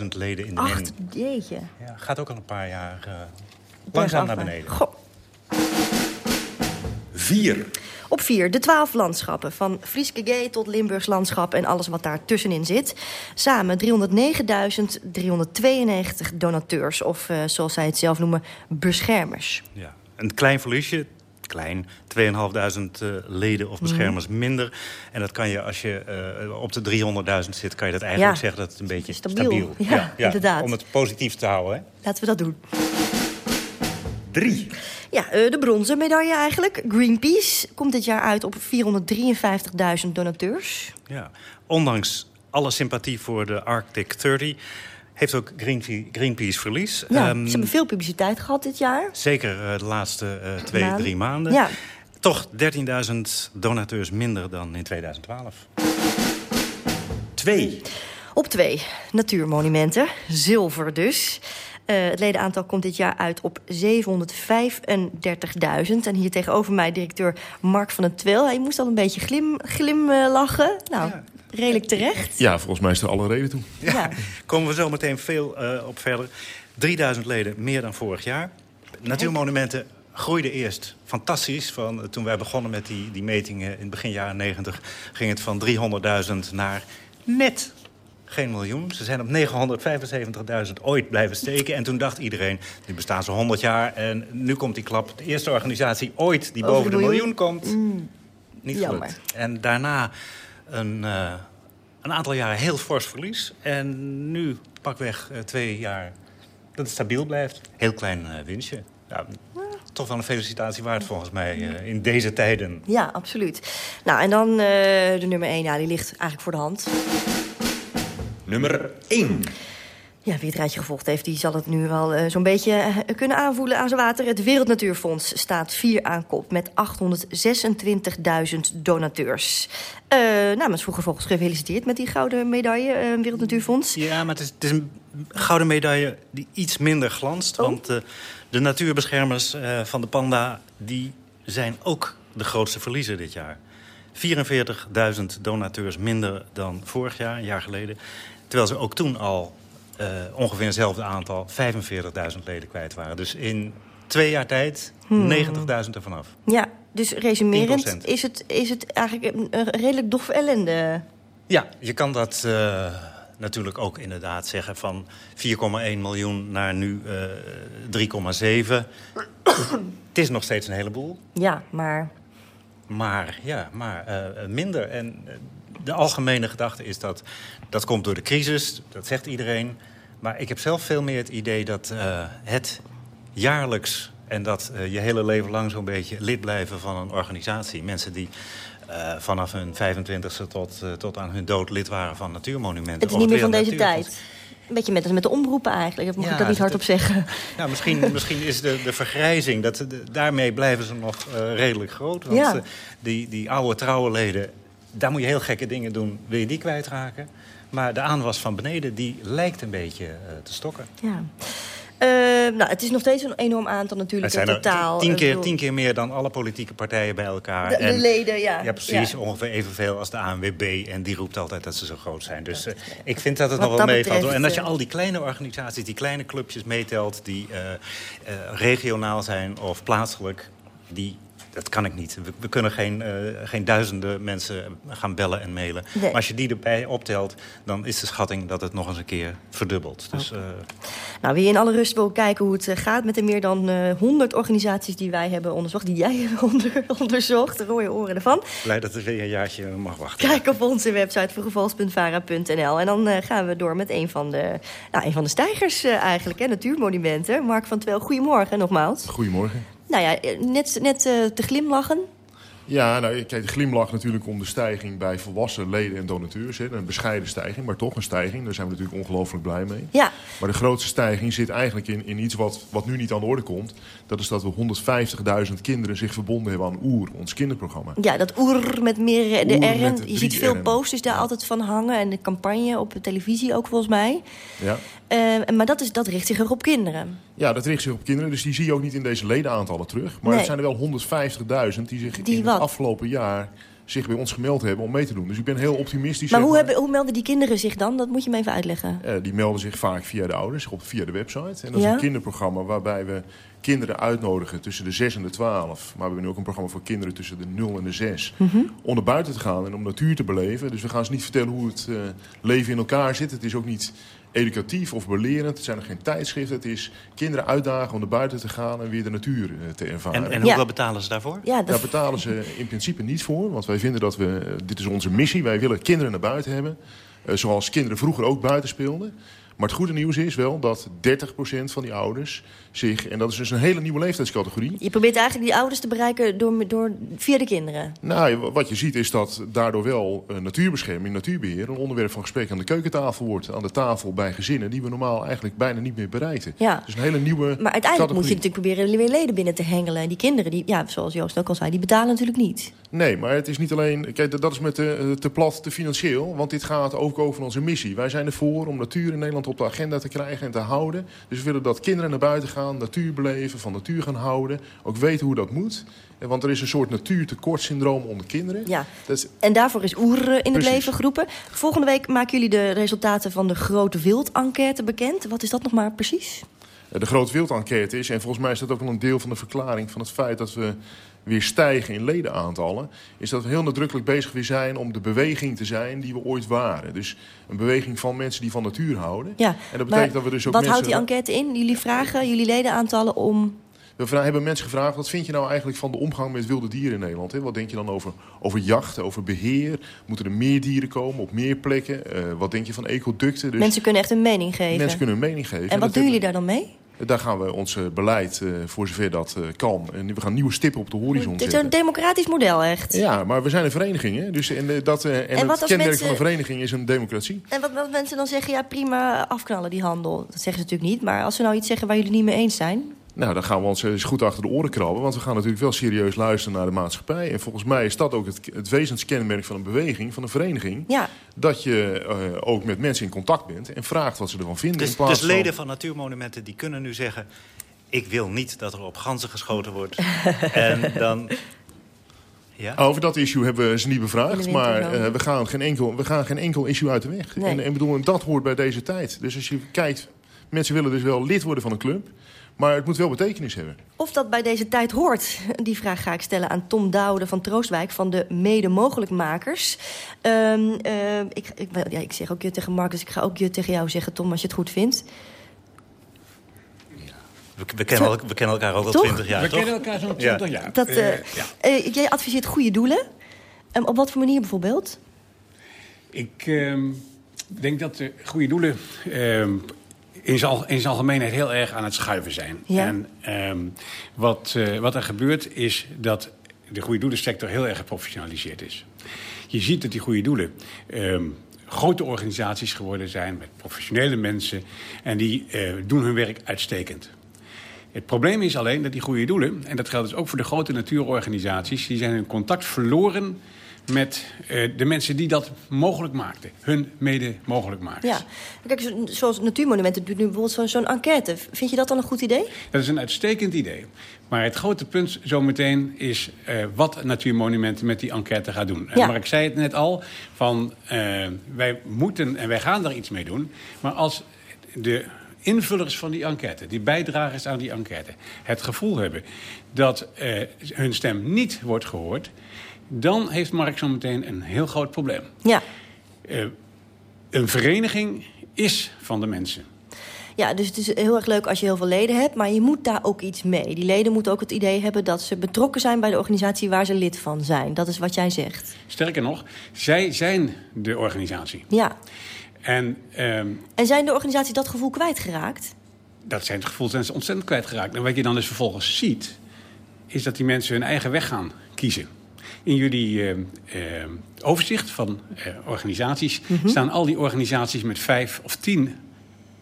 8.000 leden in de
Acht, jeetje.
Ja, gaat ook al een paar jaar uh, langzaam naar beneden.
Goh.
Vier.
Op vier, de twaalf landschappen. Van Frieske Gay tot Limburgs landschap en alles wat daar tussenin zit. Samen 309.392 donateurs. Of uh, zoals zij het zelf noemen, beschermers.
Ja, een klein verliesje. Klein, 2.500 uh, leden of beschermers mm. minder. En dat kan je, als je uh, op de 300.000 zit... kan je dat eigenlijk
ja.
zeggen dat het een beetje
stabiel,
stabiel
ja, ja, ja, inderdaad.
Om het positief te houden. Hè?
Laten we dat doen.
Drie.
Ja, de bronzen medaille eigenlijk. Greenpeace komt dit jaar uit op 453.000 donateurs.
Ja, ondanks alle sympathie voor de Arctic 30 heeft ook Greenpeace verlies.
Ja, um, ze hebben veel publiciteit gehad dit jaar.
Zeker uh, de laatste uh, twee,
maanden.
drie maanden.
Ja.
Toch 13.000 donateurs minder dan in 2012.
Twee.
Op twee, natuurmonumenten. Zilver dus. Uh, het ledenaantal komt dit jaar uit op 735.000. En hier tegenover mij directeur Mark van den Twel. Hij moest al een beetje glim, glim uh, lachen. Nou, ja. redelijk terecht.
Ja, volgens mij is er alle reden toe.
Ja, ja. komen we zo meteen veel uh, op verder. 3000 leden, meer dan vorig jaar. Natuurmonumenten groeide eerst fantastisch. Van, toen wij begonnen met die, die metingen in het begin jaren 90... ging het van 300.000 naar net geen miljoen. Ze zijn op 975.000 ooit blijven steken. En toen dacht iedereen, nu bestaan ze 100 jaar... en nu komt die klap. De eerste organisatie ooit die boven de miljoen, miljoen komt.
Mm.
Niet
Jammer.
gelukt. En daarna een, uh, een aantal jaren heel fors verlies. En nu pakweg uh, twee jaar dat het stabiel blijft. Heel klein uh, winstje. Ja, toch wel een felicitatie waard volgens mij uh, in deze tijden.
Ja, absoluut. Nou, en dan uh, de nummer 1, ja, die ligt eigenlijk voor de hand.
Nummer 1.
Ja, wie het rijtje gevolgd heeft, die zal het nu wel uh, zo'n beetje uh, kunnen aanvoelen aan zijn water. Het Wereldnatuurfonds staat vier aan kop met 826.000 donateurs. Uh, namens Vroege Vogels gefeliciteerd met die gouden medaille, Wereldnatuurfonds.
Ja, maar het is, het is, een gouden medaille die iets minder glanst.
Oh.
Want de natuurbeschermers van de panda, die zijn ook de grootste verliezer dit jaar. 44.000 donateurs minder dan vorig jaar, een jaar geleden. Terwijl ze ook toen al uh, ongeveer hetzelfde aantal, 45.000 leden kwijt waren. Dus in twee jaar tijd
Hmm.
90.000 ervan af.
Ja, dus resumerend
10%.
is het, is het eigenlijk een, redelijk dof ellende.
Ja, je kan dat uh, natuurlijk ook inderdaad zeggen van 4,1 miljoen naar nu uh, 3,7. het is nog steeds een heleboel.
Ja, maar
maar, ja, maar uh, minder. En de algemene gedachte is dat dat komt door de crisis. Dat zegt iedereen. Maar ik heb zelf veel meer het idee dat uh, het jaarlijks... en dat uh, je hele leven lang zo'n beetje lid blijven van een organisatie. Mensen die uh, vanaf hun 25e tot, tot aan hun dood lid waren van natuurmonumenten.
Het is niet meer van deze tijd. Een beetje met, met de omroepen eigenlijk. Ja, ik dat niet hardop zeggen?
Ja, misschien, misschien is de, de vergrijzing... Dat, de, daarmee blijven ze nog uh, redelijk groot. Want
ja.
uh, die, die oude trouwe leden... daar moet je heel gekke dingen doen. Wil je die kwijtraken? Maar de aanwas van beneden, die lijkt een beetje uh, te stokken.
Ja. Uh, nou, het is nog steeds een enorm aantal natuurlijk
het zijn
in totaal.
Tien keer, tien keer meer dan alle politieke partijen bij elkaar.
De, de
en,
leden, ja.
Ja, precies.
Ja.
Ongeveer evenveel als de ANWB. En die roept altijd dat ze zo groot zijn. Dus uh, ik vind dat het Wat nog wel meevalt. En als je al die kleine organisaties, die kleine clubjes meetelt... die regionaal zijn of plaatselijk... die dat kan ik niet. We, we kunnen geen, uh, geen, duizenden mensen gaan bellen en mailen.
Nee.
Maar als je die erbij optelt, dan is de schatting dat het nog eens een keer verdubbelt. Dus, uh...
Nou, wie in alle rust wil kijken hoe het gaat met de meer dan uh, 100 organisaties die wij hebben onderzocht, die jij hebt onder, onderzocht, rode oren ervan.
Blij dat het weer een jaartje mag wachten.
Kijk op onze website vroegevals.vara.nl en dan gaan we door met een van de, nou, een van de stijgers eigenlijk, hè, natuurmonumenten. Mark van Twel, goedemorgen nogmaals.
Goedemorgen.
Nou ja, net, net uh, te glimlachen.
Ja, nou, kijk, de glimlach natuurlijk om de stijging bij volwassen leden en donateurs. Hè. Een bescheiden stijging, maar toch een stijging. Daar zijn we natuurlijk ongelooflijk blij mee.
Ja.
Maar de grootste stijging zit eigenlijk in, in iets wat, wat nu niet aan de orde komt. Dat is dat we 150.000 kinderen zich verbonden hebben aan OER, ons kinderprogramma.
Ja, dat OER met meer de
Oer
R. Je ziet veel posters daar altijd van hangen. En de campagne op de televisie ook volgens mij.
Ja.
Uh, maar dat, is, dat richt zich erg op kinderen.
Ja, dat richt zich op kinderen. Dus die zie je ook niet in deze ledenaantallen terug. Maar
Nee.
het zijn er wel 150.000 die zich
Die
in
wat?
het afgelopen jaar zich bij ons gemeld hebben om mee te doen. Dus ik ben heel optimistisch.
Maar
zeg
hoe, hebben, hoe melden die kinderen zich dan? Dat moet je me even uitleggen.
Eh, die melden zich vaak via de ouders, op, via de website. En dat is een kinderprogramma waarbij we kinderen uitnodigen tussen de 6 en de 12. Maar we hebben nu ook een programma voor kinderen tussen de 0 en de 6.
Mhm.
Om naar buiten te gaan en om natuur te beleven. Dus we gaan ze niet vertellen hoe het eh, leven in elkaar zit. Het is ook niet educatief of belerend. Het zijn er geen tijdschriften. Het is kinderen uitdagen om naar buiten te gaan en weer de natuur eh, te ervaren.
En, en hoeveel betalen ze daarvoor?
Ja,
Daar betalen ze in principe niet voor. Want wij vinden dat we... eh, Dit is onze missie. Wij willen kinderen naar buiten hebben. Eh, zoals kinderen vroeger ook buiten speelden. Maar het goede nieuws is wel dat 30% van die ouders zich... En dat is dus een hele nieuwe leeftijdscategorie.
Je probeert eigenlijk die ouders te bereiken door, door, via de kinderen.
Nou, wat je ziet is dat daardoor wel eh, natuurbescherming, natuurbeheer... een onderwerp van gesprek aan de keukentafel wordt. Aan de tafel bij gezinnen die we normaal eigenlijk bijna niet meer bereiken.
Ja.
Dus een hele nieuwe
Maar uiteindelijk moet je natuurlijk proberen weer leden binnen te hengelen. En die kinderen, die, ja, zoals Joost ook al zei, die betalen natuurlijk niet.
Nee, maar het is niet alleen... Kijk, dat is met te, eh, te plat, te financieel. Want dit gaat ook over onze missie. Wij zijn ervoor om natuur in Nederland op de agenda te krijgen en te houden. Dus we willen dat kinderen naar buiten gaan, natuur beleven, van natuur gaan houden. Ook weten hoe dat moet. En Want er is een soort natuurtekortsyndroom onder kinderen.
Ja.
Is,
En daarvoor is Oer eh, in het leven geroepen. Volgende week maken jullie de resultaten van de Grote Wild-enquête bekend. Wat is dat nog maar precies?
eh, de groot wildenquête is, en volgens mij is dat ook wel een deel van de verklaring van het feit dat we weer stijgen in ledenaantallen, is dat we heel nadrukkelijk bezig weer zijn om de beweging te zijn die we ooit waren. Dus een beweging van mensen die van natuur houden.
Ja,
en dat betekent dat we dus ook
wat
mensen...
houdt die enquête in? Jullie vragen jullie ledenaantallen om...
We hebben mensen gevraagd, wat vind je nou eigenlijk van de omgang met wilde dieren in Nederland? Hè? Wat denk je dan over, over jacht, over beheer? Moeten er meer dieren komen op meer plekken? Eh, wat denk je van ecoducten? Dus
Mensen kunnen echt een mening geven.
mensen kunnen een mening geven.
En wat
dat
doen jullie daar dan mee?
Daar gaan we ons eh, beleid, eh, voor zover dat eh, kan. En we gaan nieuwe stippen op de horizon
Het is een democratisch model echt.
Ja, maar we zijn een vereniging. Hè? Dus, en dat, en,
En
het kenmerk
mensen-
van een vereniging is een democratie.
En wat, wat mensen dan zeggen, ja prima, afknallen die handel. Dat zeggen ze natuurlijk niet. Maar als ze nou iets zeggen waar jullie niet mee eens zijn...
Nou, dan gaan we ons eens goed achter de oren krabben. Want we gaan natuurlijk wel serieus luisteren naar de maatschappij. En volgens mij is dat ook het, het wezenskenmerk van een beweging, van een vereniging.
Ja.
Dat je eh, ook met mensen in contact bent en vraagt wat ze ervan vinden.
Dus,
in plaats
dus leden van natuurmonumenten die kunnen nu zeggen... ik wil niet dat er op ganzen geschoten wordt. en dan... Ja?
Over dat issue hebben we ze niet bevraagd. Maar eh, we, gaan geen enkel, we gaan geen enkel issue uit de weg.
Nee.
En, en bedoel, en dat hoort bij deze tijd. Dus als je kijkt, mensen willen dus wel lid worden van een club. Maar het moet wel betekenis hebben.
Of dat bij deze tijd hoort, die vraag ga ik stellen aan Tom Douwde van Troostwijk... van de mede-mogelijkmakers. Ehm, eh, ik, ik, ja, ik zeg ook je tegen Marcus, ik ga ook je tegen jou zeggen, Tom, als je het goed vindt.
We, kennen, we kennen elkaar ook al twintig jaar,
We
toch?
kennen elkaar zo'n twintig
Ja.
jaar.
Dat,
Eh,
eh, jij adviseert goede doelen. Um, op wat voor manier bijvoorbeeld?
Ik ehm, denk dat de goede doelen ehm, in zijn al- in zijn algemeenheid heel erg aan het schuiven zijn.
Ja.
En ehm, wat, eh, wat er gebeurt is dat de goede doelensector heel erg geprofessionaliseerd is. Je ziet dat die goede doelen ehm, grote organisaties geworden zijn met professionele mensen. En die eh, doen hun werk uitstekend. Het probleem is alleen dat die goede doelen, en dat geldt dus ook voor de grote natuurorganisaties, die zijn hun contact verloren met eh, de mensen die dat mogelijk maakten. Hun mede mogelijk maakten.
Ja. Kijk, zo- zoals Natuurmonumenten doet nu bijvoorbeeld zo'n enquête. Vind je dat dan een goed idee?
Dat is een uitstekend idee. Maar het grote punt zometeen is eh, wat Natuurmonumenten met die enquête gaat doen.
Ja.
Maar ik zei het net al, van, eh, wij moeten en wij gaan daar iets mee doen. Maar als de invullers van die enquête, die bijdragers aan die enquête... het gevoel hebben dat hun stem niet wordt gehoord... dan heeft Mark zometeen een heel groot probleem.
Ja.
Eh, een vereniging is van de mensen.
Ja, dus het is heel erg leuk als je heel veel leden hebt, maar je moet daar ook iets mee. Die leden moeten ook het idee hebben dat ze betrokken zijn bij de organisatie waar ze lid van zijn. Dat is wat jij zegt.
Sterker nog, zij zijn de organisatie.
Ja.
En ehm,
En zijn de organisaties dat gevoel kwijtgeraakt?
dat zijn het gevoel zijn ze ontzettend kwijtgeraakt. En wat je dan dus vervolgens ziet, is dat die mensen hun eigen weg gaan kiezen. In jullie eh, eh, overzicht van eh, organisaties
Mhm.
staan al die organisaties met vijf of tien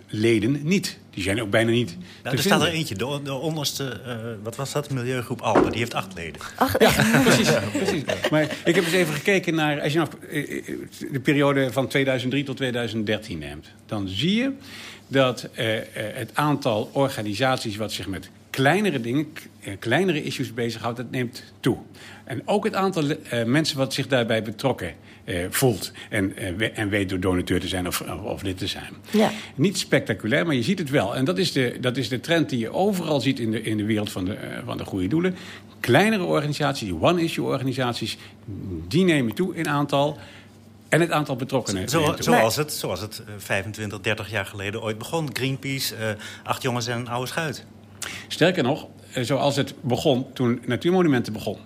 leden niet. Die zijn ook bijna niet
Nou,
te
er staat er eentje, de, de onderste, eh, wat was dat? Milieugroep Alpen. Die heeft acht leden.
Ja, precies, precies. Maar ik heb eens even gekeken naar... als je nou de periode van 2003 tot 2013 neemt... dan zie je dat eh, eh, het aantal organisaties... wat zich met kleinere dingen, eh, kleinere issues bezighoudt... dat neemt toe. En ook het aantal eh, mensen wat zich daarbij betrokken eh, voelt... En, we- en weet door donateur te zijn of, of, of lid te zijn.
Ja.
Niet spectaculair, maar je ziet het wel. En dat is de, dat is de trend die je overal ziet in de, in de wereld van de, van de goede doelen. Kleinere organisaties, die one-issue organisaties, die nemen toe in aantal. En het aantal betrokkenen
Zo, zoals, het, zoals het eh, 25, 30 jaar geleden ooit begon. Greenpeace, eh, acht jongens en een oude schuit.
Sterker nog, eh, zoals het begon toen Natuurmonumenten begon.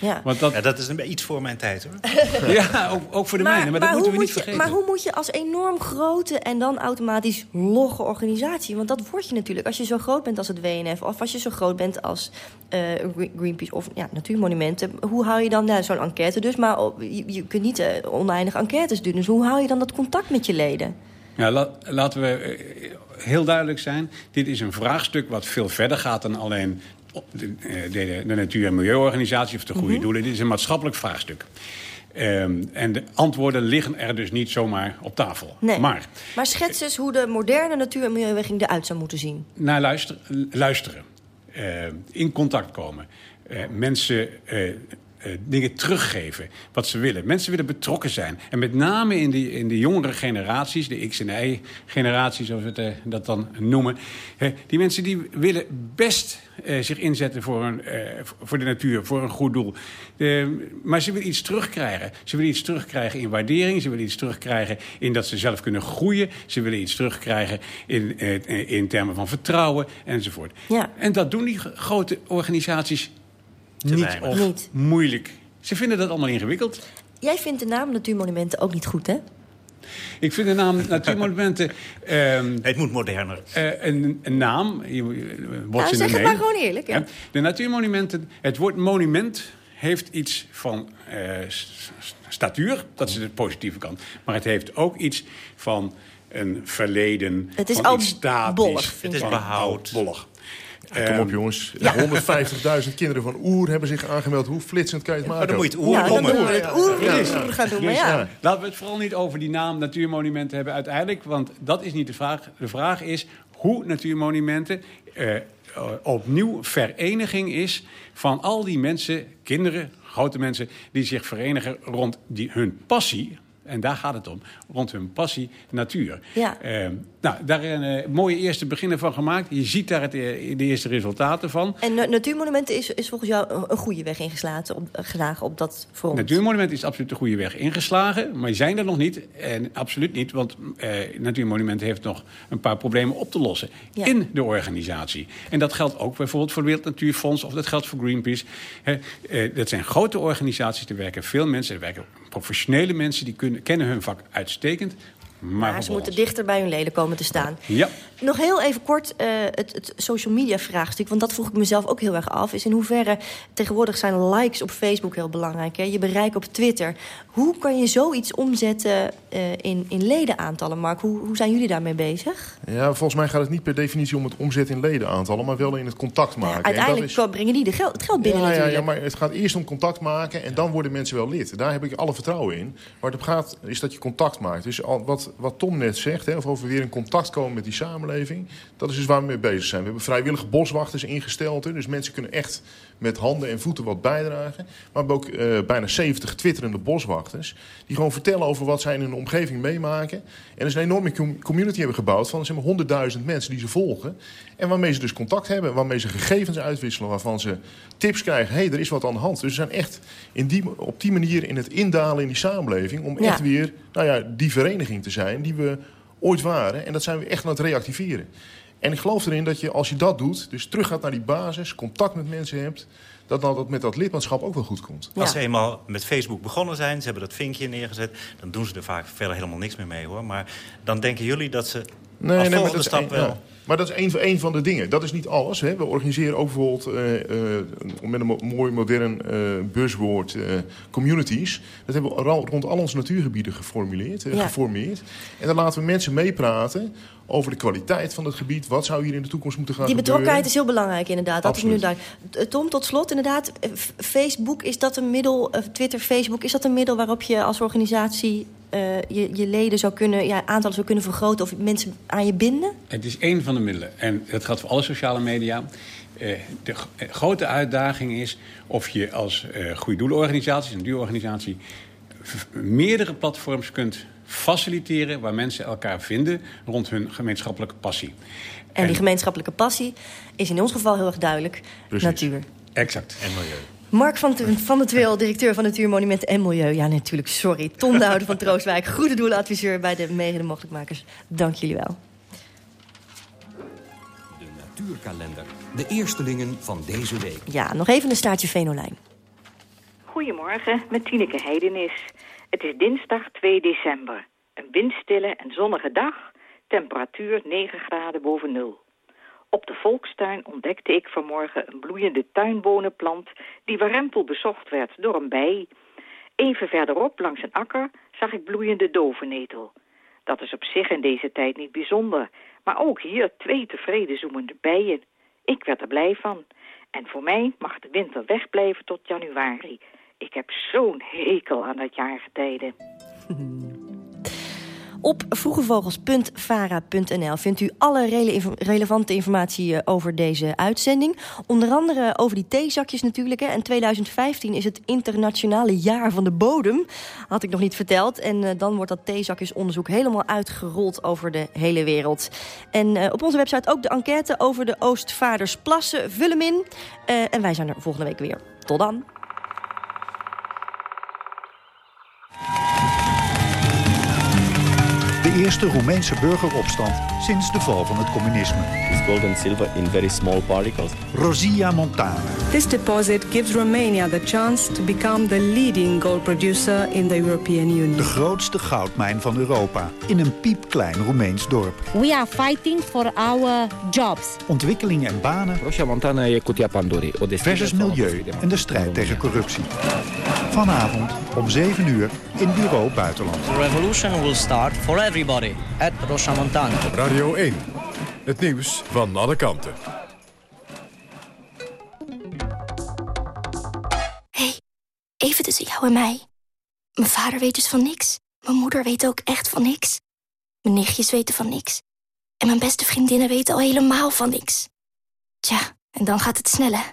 Ja.
Want dat,
Ja, dat is een, iets voor mijn tijd, hoor.
ja, ook, ook voor de mijne, maar, dat moeten we
hoe
niet
moet je,
vergeten.
maar hoe moet je als enorm grote en dan automatisch logge organisatie... want dat word je natuurlijk als je zo groot bent als het WNF... of als je zo groot bent als eh, Gre- Greenpeace of ja, Natuurmonumenten... hoe hou je dan nou, zo'n enquête dus? Maar op- je, je kunt niet eh, oneindig enquêtes doen. Dus hoe hou je dan dat contact met je leden?
Ja, la- laten we heel duidelijk zijn. Dit is een vraagstuk wat veel verder gaat dan alleen de, eh, de, de Natuur- en Milieuorganisatie of de goede
Mhm.
doelen. Dit is een maatschappelijk vraagstuk. Ehm, en de antwoorden liggen er dus niet zomaar op tafel.
Nee.
Maar
Maar schets eens hoe de moderne natuur- en milieuweging eruit zou moeten zien.
naar luister, luisteren, eh, in contact komen, eh, mensen eh, dingen teruggeven wat ze willen. Mensen willen betrokken zijn. En met name in de, in de jongere generaties, de X- en Y-generatie, zoals we het, eh, dat dan noemen. eh, die mensen die willen best eh, zich inzetten voor, een, eh, voor de natuur, voor een goed doel. Eh, maar ze willen iets terugkrijgen. Ze willen iets terugkrijgen in waardering. Ze willen iets terugkrijgen in dat ze zelf kunnen groeien. Ze willen iets terugkrijgen in, eh, in termen van vertrouwen enzovoort.
Ja.
En dat doen die grote organisaties niet
weinig.
of
Niet.
moeilijk. Ze vinden dat allemaal ingewikkeld.
Jij vindt de naam Natuurmonumenten ook niet goed, hè?
Ik vind de naam Natuurmonumenten... ehm,
Het moet moderner.
eh, een, een naam. Je, what's in
zeg het maar gewoon eerlijk, ja.
De natuurmonumenten, het woord monument heeft iets van eh, statuur. Dat is de positieve kant. Maar het heeft ook iets van een verleden.
Het is
van
al
iets statisch,
bollig,
Het is behoud.
Bollig.
Ja, kom op jongens. 150.000 kinderen van Oer hebben zich aangemeld. Hoe flitsend kan je het maken?
Maar dan moet je het oer
Ja, dan
noemen.
doen we het oer,
Ja,
oer,
ja.
oer gaan doen. Maar
Dus,
ja.
Laten we het vooral niet over die naam natuurmonumenten hebben uiteindelijk. Want dat is niet de vraag. De vraag is hoe natuurmonumenten eh, opnieuw vereniging is... van al die mensen, kinderen, grote mensen... die zich verenigen rond die, hun passie... en daar gaat het om, rond hun passie natuur.
Ja.
Uh, nou, daar een uh, mooie eerste beginnen van gemaakt. Je ziet daar het, uh, de eerste resultaten van.
En Natuurmonumenten is, is volgens jou een goede weg ingeslagen op, geslagen op dat front?
Natuurmonument is absoluut de goede weg ingeslagen, maar zijn er nog niet. En absoluut niet, want Natuurmonument heeft nog een paar problemen op te lossen ja. in de organisatie. En dat geldt ook bijvoorbeeld voor het Wereld Natuurfonds of dat geldt voor Greenpeace. He, dat zijn grote organisaties, er werken veel mensen, er werken professionele mensen die kunnen, kennen hun vak uitstekend. Maar,
maar ze moeten dichter bij hun leden komen te staan.
Ja.
Nog heel even kort uh, het, het, social media vraagstuk. Want dat vroeg ik mezelf ook heel erg af. Is in hoeverre tegenwoordig zijn likes op Facebook heel belangrijk. Hè? Je bereik op Twitter. Hoe kan je zoiets omzetten uh, in, in ledenaantallen, Mark? Hoe, hoe zijn jullie daarmee bezig?
Ja, volgens mij gaat het niet per definitie om het omzetten in ledenaantallen... maar wel in het contact maken. Ja,
uiteindelijk
is...
brengen die de geld, het geld binnen
ja,
natuurlijk.
Ja, ja, maar het gaat eerst om contact maken en dan worden mensen wel lid. Daar heb ik alle vertrouwen in. Waar het om gaat is dat je contact maakt. Dus al, wat, wat Tom net zegt, hè, of we weer in contact komen met die samenleving... dat is dus waar we mee bezig zijn. We hebben vrijwillige boswachters ingesteld. Hè, dus mensen kunnen echt met handen en voeten wat bijdragen. Maar we hebben ook uh, bijna 70 twitterende boswachters... die gewoon vertellen over wat zij in hun omgeving meemaken. En dus een enorme community hebben gebouwd van zeg maar, 100.000 mensen die ze volgen. En waarmee ze dus contact hebben, waarmee ze gegevens uitwisselen... waarvan ze tips krijgen, hé, hey, er is wat aan de hand. Dus ze zijn echt in die, op die manier in het indalen in die samenleving... om
Ja.
echt weer nou ja, die vereniging te zijn die we ooit waren. En dat zijn we echt aan het reactiveren. En ik geloof erin dat je, als je dat doet, dus teruggaat naar die basis... contact met mensen hebt, dat dan dat met dat lidmaatschap ook wel goed komt.
Als ze eenmaal met Facebook begonnen zijn, ze hebben dat vinkje neergezet... dan doen ze er vaak verder helemaal niks meer mee, hoor. Maar dan denken jullie dat ze
Nee,
als
nee,
volgende
dat,
stap
een,
wel...
ja. Maar dat is een, een van de dingen. Dat is niet alles. Hè. We organiseren ook bijvoorbeeld eh, met een mo- mooi modern buzzwoord eh, communities. Dat hebben we rond al onze natuurgebieden geformuleerd,
Ja.
geformeerd. En dan laten we mensen meepraten over de kwaliteit van het gebied. Wat zou hier in de toekomst moeten gaan
Die betrokkenheid is
gebeuren.
heel belangrijk, inderdaad. Dat
Absoluut.
is nu duidelijk. Eh, Tom, tot slot, inderdaad. eh, Facebook, is dat een middel, eh, Twitter, Facebook... is dat een middel waarop je als organisatie eh, je, je leden zou kunnen... Ja, aantallen zou kunnen vergroten of mensen aan je binden?
Het is één van de middelen. En dat geldt voor alle sociale media. Eh, de grote uitdaging is of je als eh goede doelenorganisatie, een duurorganisatie, meerdere platforms kunt faciliteren waar mensen elkaar vinden rond hun gemeenschappelijke passie.
En, die gemeenschappelijke passie is in ons geval heel erg duidelijk.
Precies.
Natuur.
Exact.
En milieu.
Mark van, van der Tweel, directeur van Natuurmonumenten en Milieu. Ja, natuurlijk, sorry. Tom de Houder van Troostwijk, goede doelenadviseur bij de mede mogelijkmakers. Dank jullie wel.
De natuurkalender. De eerstelingen van deze week.
Ja, nog even een staartje Venolijn.
Goedemorgen, met Tineke Heidenis. Het is dinsdag 2 december. Een windstille en zonnige dag, temperatuur 9 graden boven nul. Op de Volkstuin ontdekte ik vanmorgen een bloeiende tuinbonenplant... die warempel bezocht werd door een bij. Even verderop, langs een akker, zag ik bloeiende dovenetel. Dat is op zich in deze tijd niet bijzonder. Maar ook hier twee tevreden zoemende bijen. Ik werd er blij van. En voor mij mag de winter wegblijven tot januari. Ik heb zo'n hekel aan dat jaargetijde.
Op vroegevogels.vara.nl vindt u alle relevante informatie eh, over deze uitzending. Onder andere over die theezakjes natuurlijk. Hè. En 2015 is het internationale jaar van de bodem. Had ik nog niet verteld. En eh, dan wordt dat theezakjesonderzoek helemaal uitgerold over de hele wereld. En eh, op onze website ook de enquête over de Oostvaardersplassen. Vul hem in. En wij zijn er volgende week weer. Tot dan.
De eerste Roemeense burgeropstand sinds de val van het communisme.
It's gold and silver in very small particles.
Rosia Montana.
This deposit gives Romania the chance to become the leading gold producer in the European Union.
De grootste goudmijn van Europa. In een piepklein Roemeens dorp.
We are fighting for our jobs.
Ontwikkeling en banen
Rosia Montana e cutia deschidere
versus milieu en de strijd tegen corruptie. Vanavond om 7 uur in Bureau Buitenland.
The revolution will start for everybody at Rocha Montana.
Radio 1. Het nieuws van alle kanten.
Even tussen jou en mij. Mijn vader weet dus van niks. Mijn moeder weet ook echt van niks. Mijn nichtjes weten van niks. En mijn beste vriendinnen weten al helemaal van niks. Tja, en dan gaat het sneller.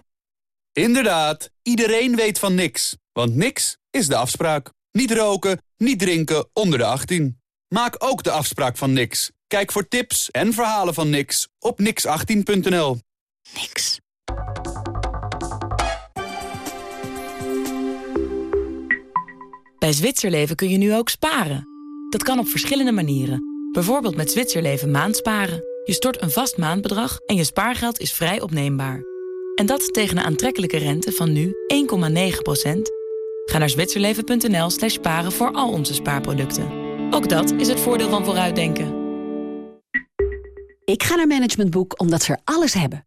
Inderdaad, iedereen weet van niks. Want niks is de afspraak.
Niet roken, niet drinken onder de 18. Maak ook de afspraak van Nix. Kijk voor tips en verhalen van Nix op nix18.nl.
Nix.
Bij Zwitserleven kun je nu ook sparen. Dat kan op verschillende manieren. Bijvoorbeeld met Zwitserleven maandsparen. Je stort een vast maandbedrag en je spaargeld is vrij opneembaar. En dat tegen een aantrekkelijke rente van nu 1,9%. Ga naar zwitserleven.nl slash sparen voor al onze spaarproducten. Ook dat is het voordeel van vooruitdenken.
Ik ga naar Management Boek omdat ze er alles hebben.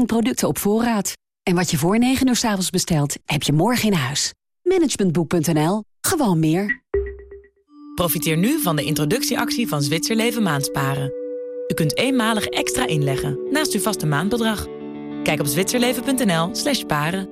18.000 producten op voorraad. En wat je voor 9 uur s avonds bestelt, heb je morgen in huis. Managementboek.nl. Gewoon meer.
Profiteer nu van de introductieactie van Zwitserleven Maandsparen. U kunt eenmalig extra inleggen naast uw vaste maandbedrag. Kijk op zwitserleven.nl slash paren.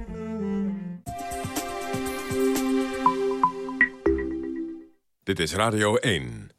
Dit is Radio 1.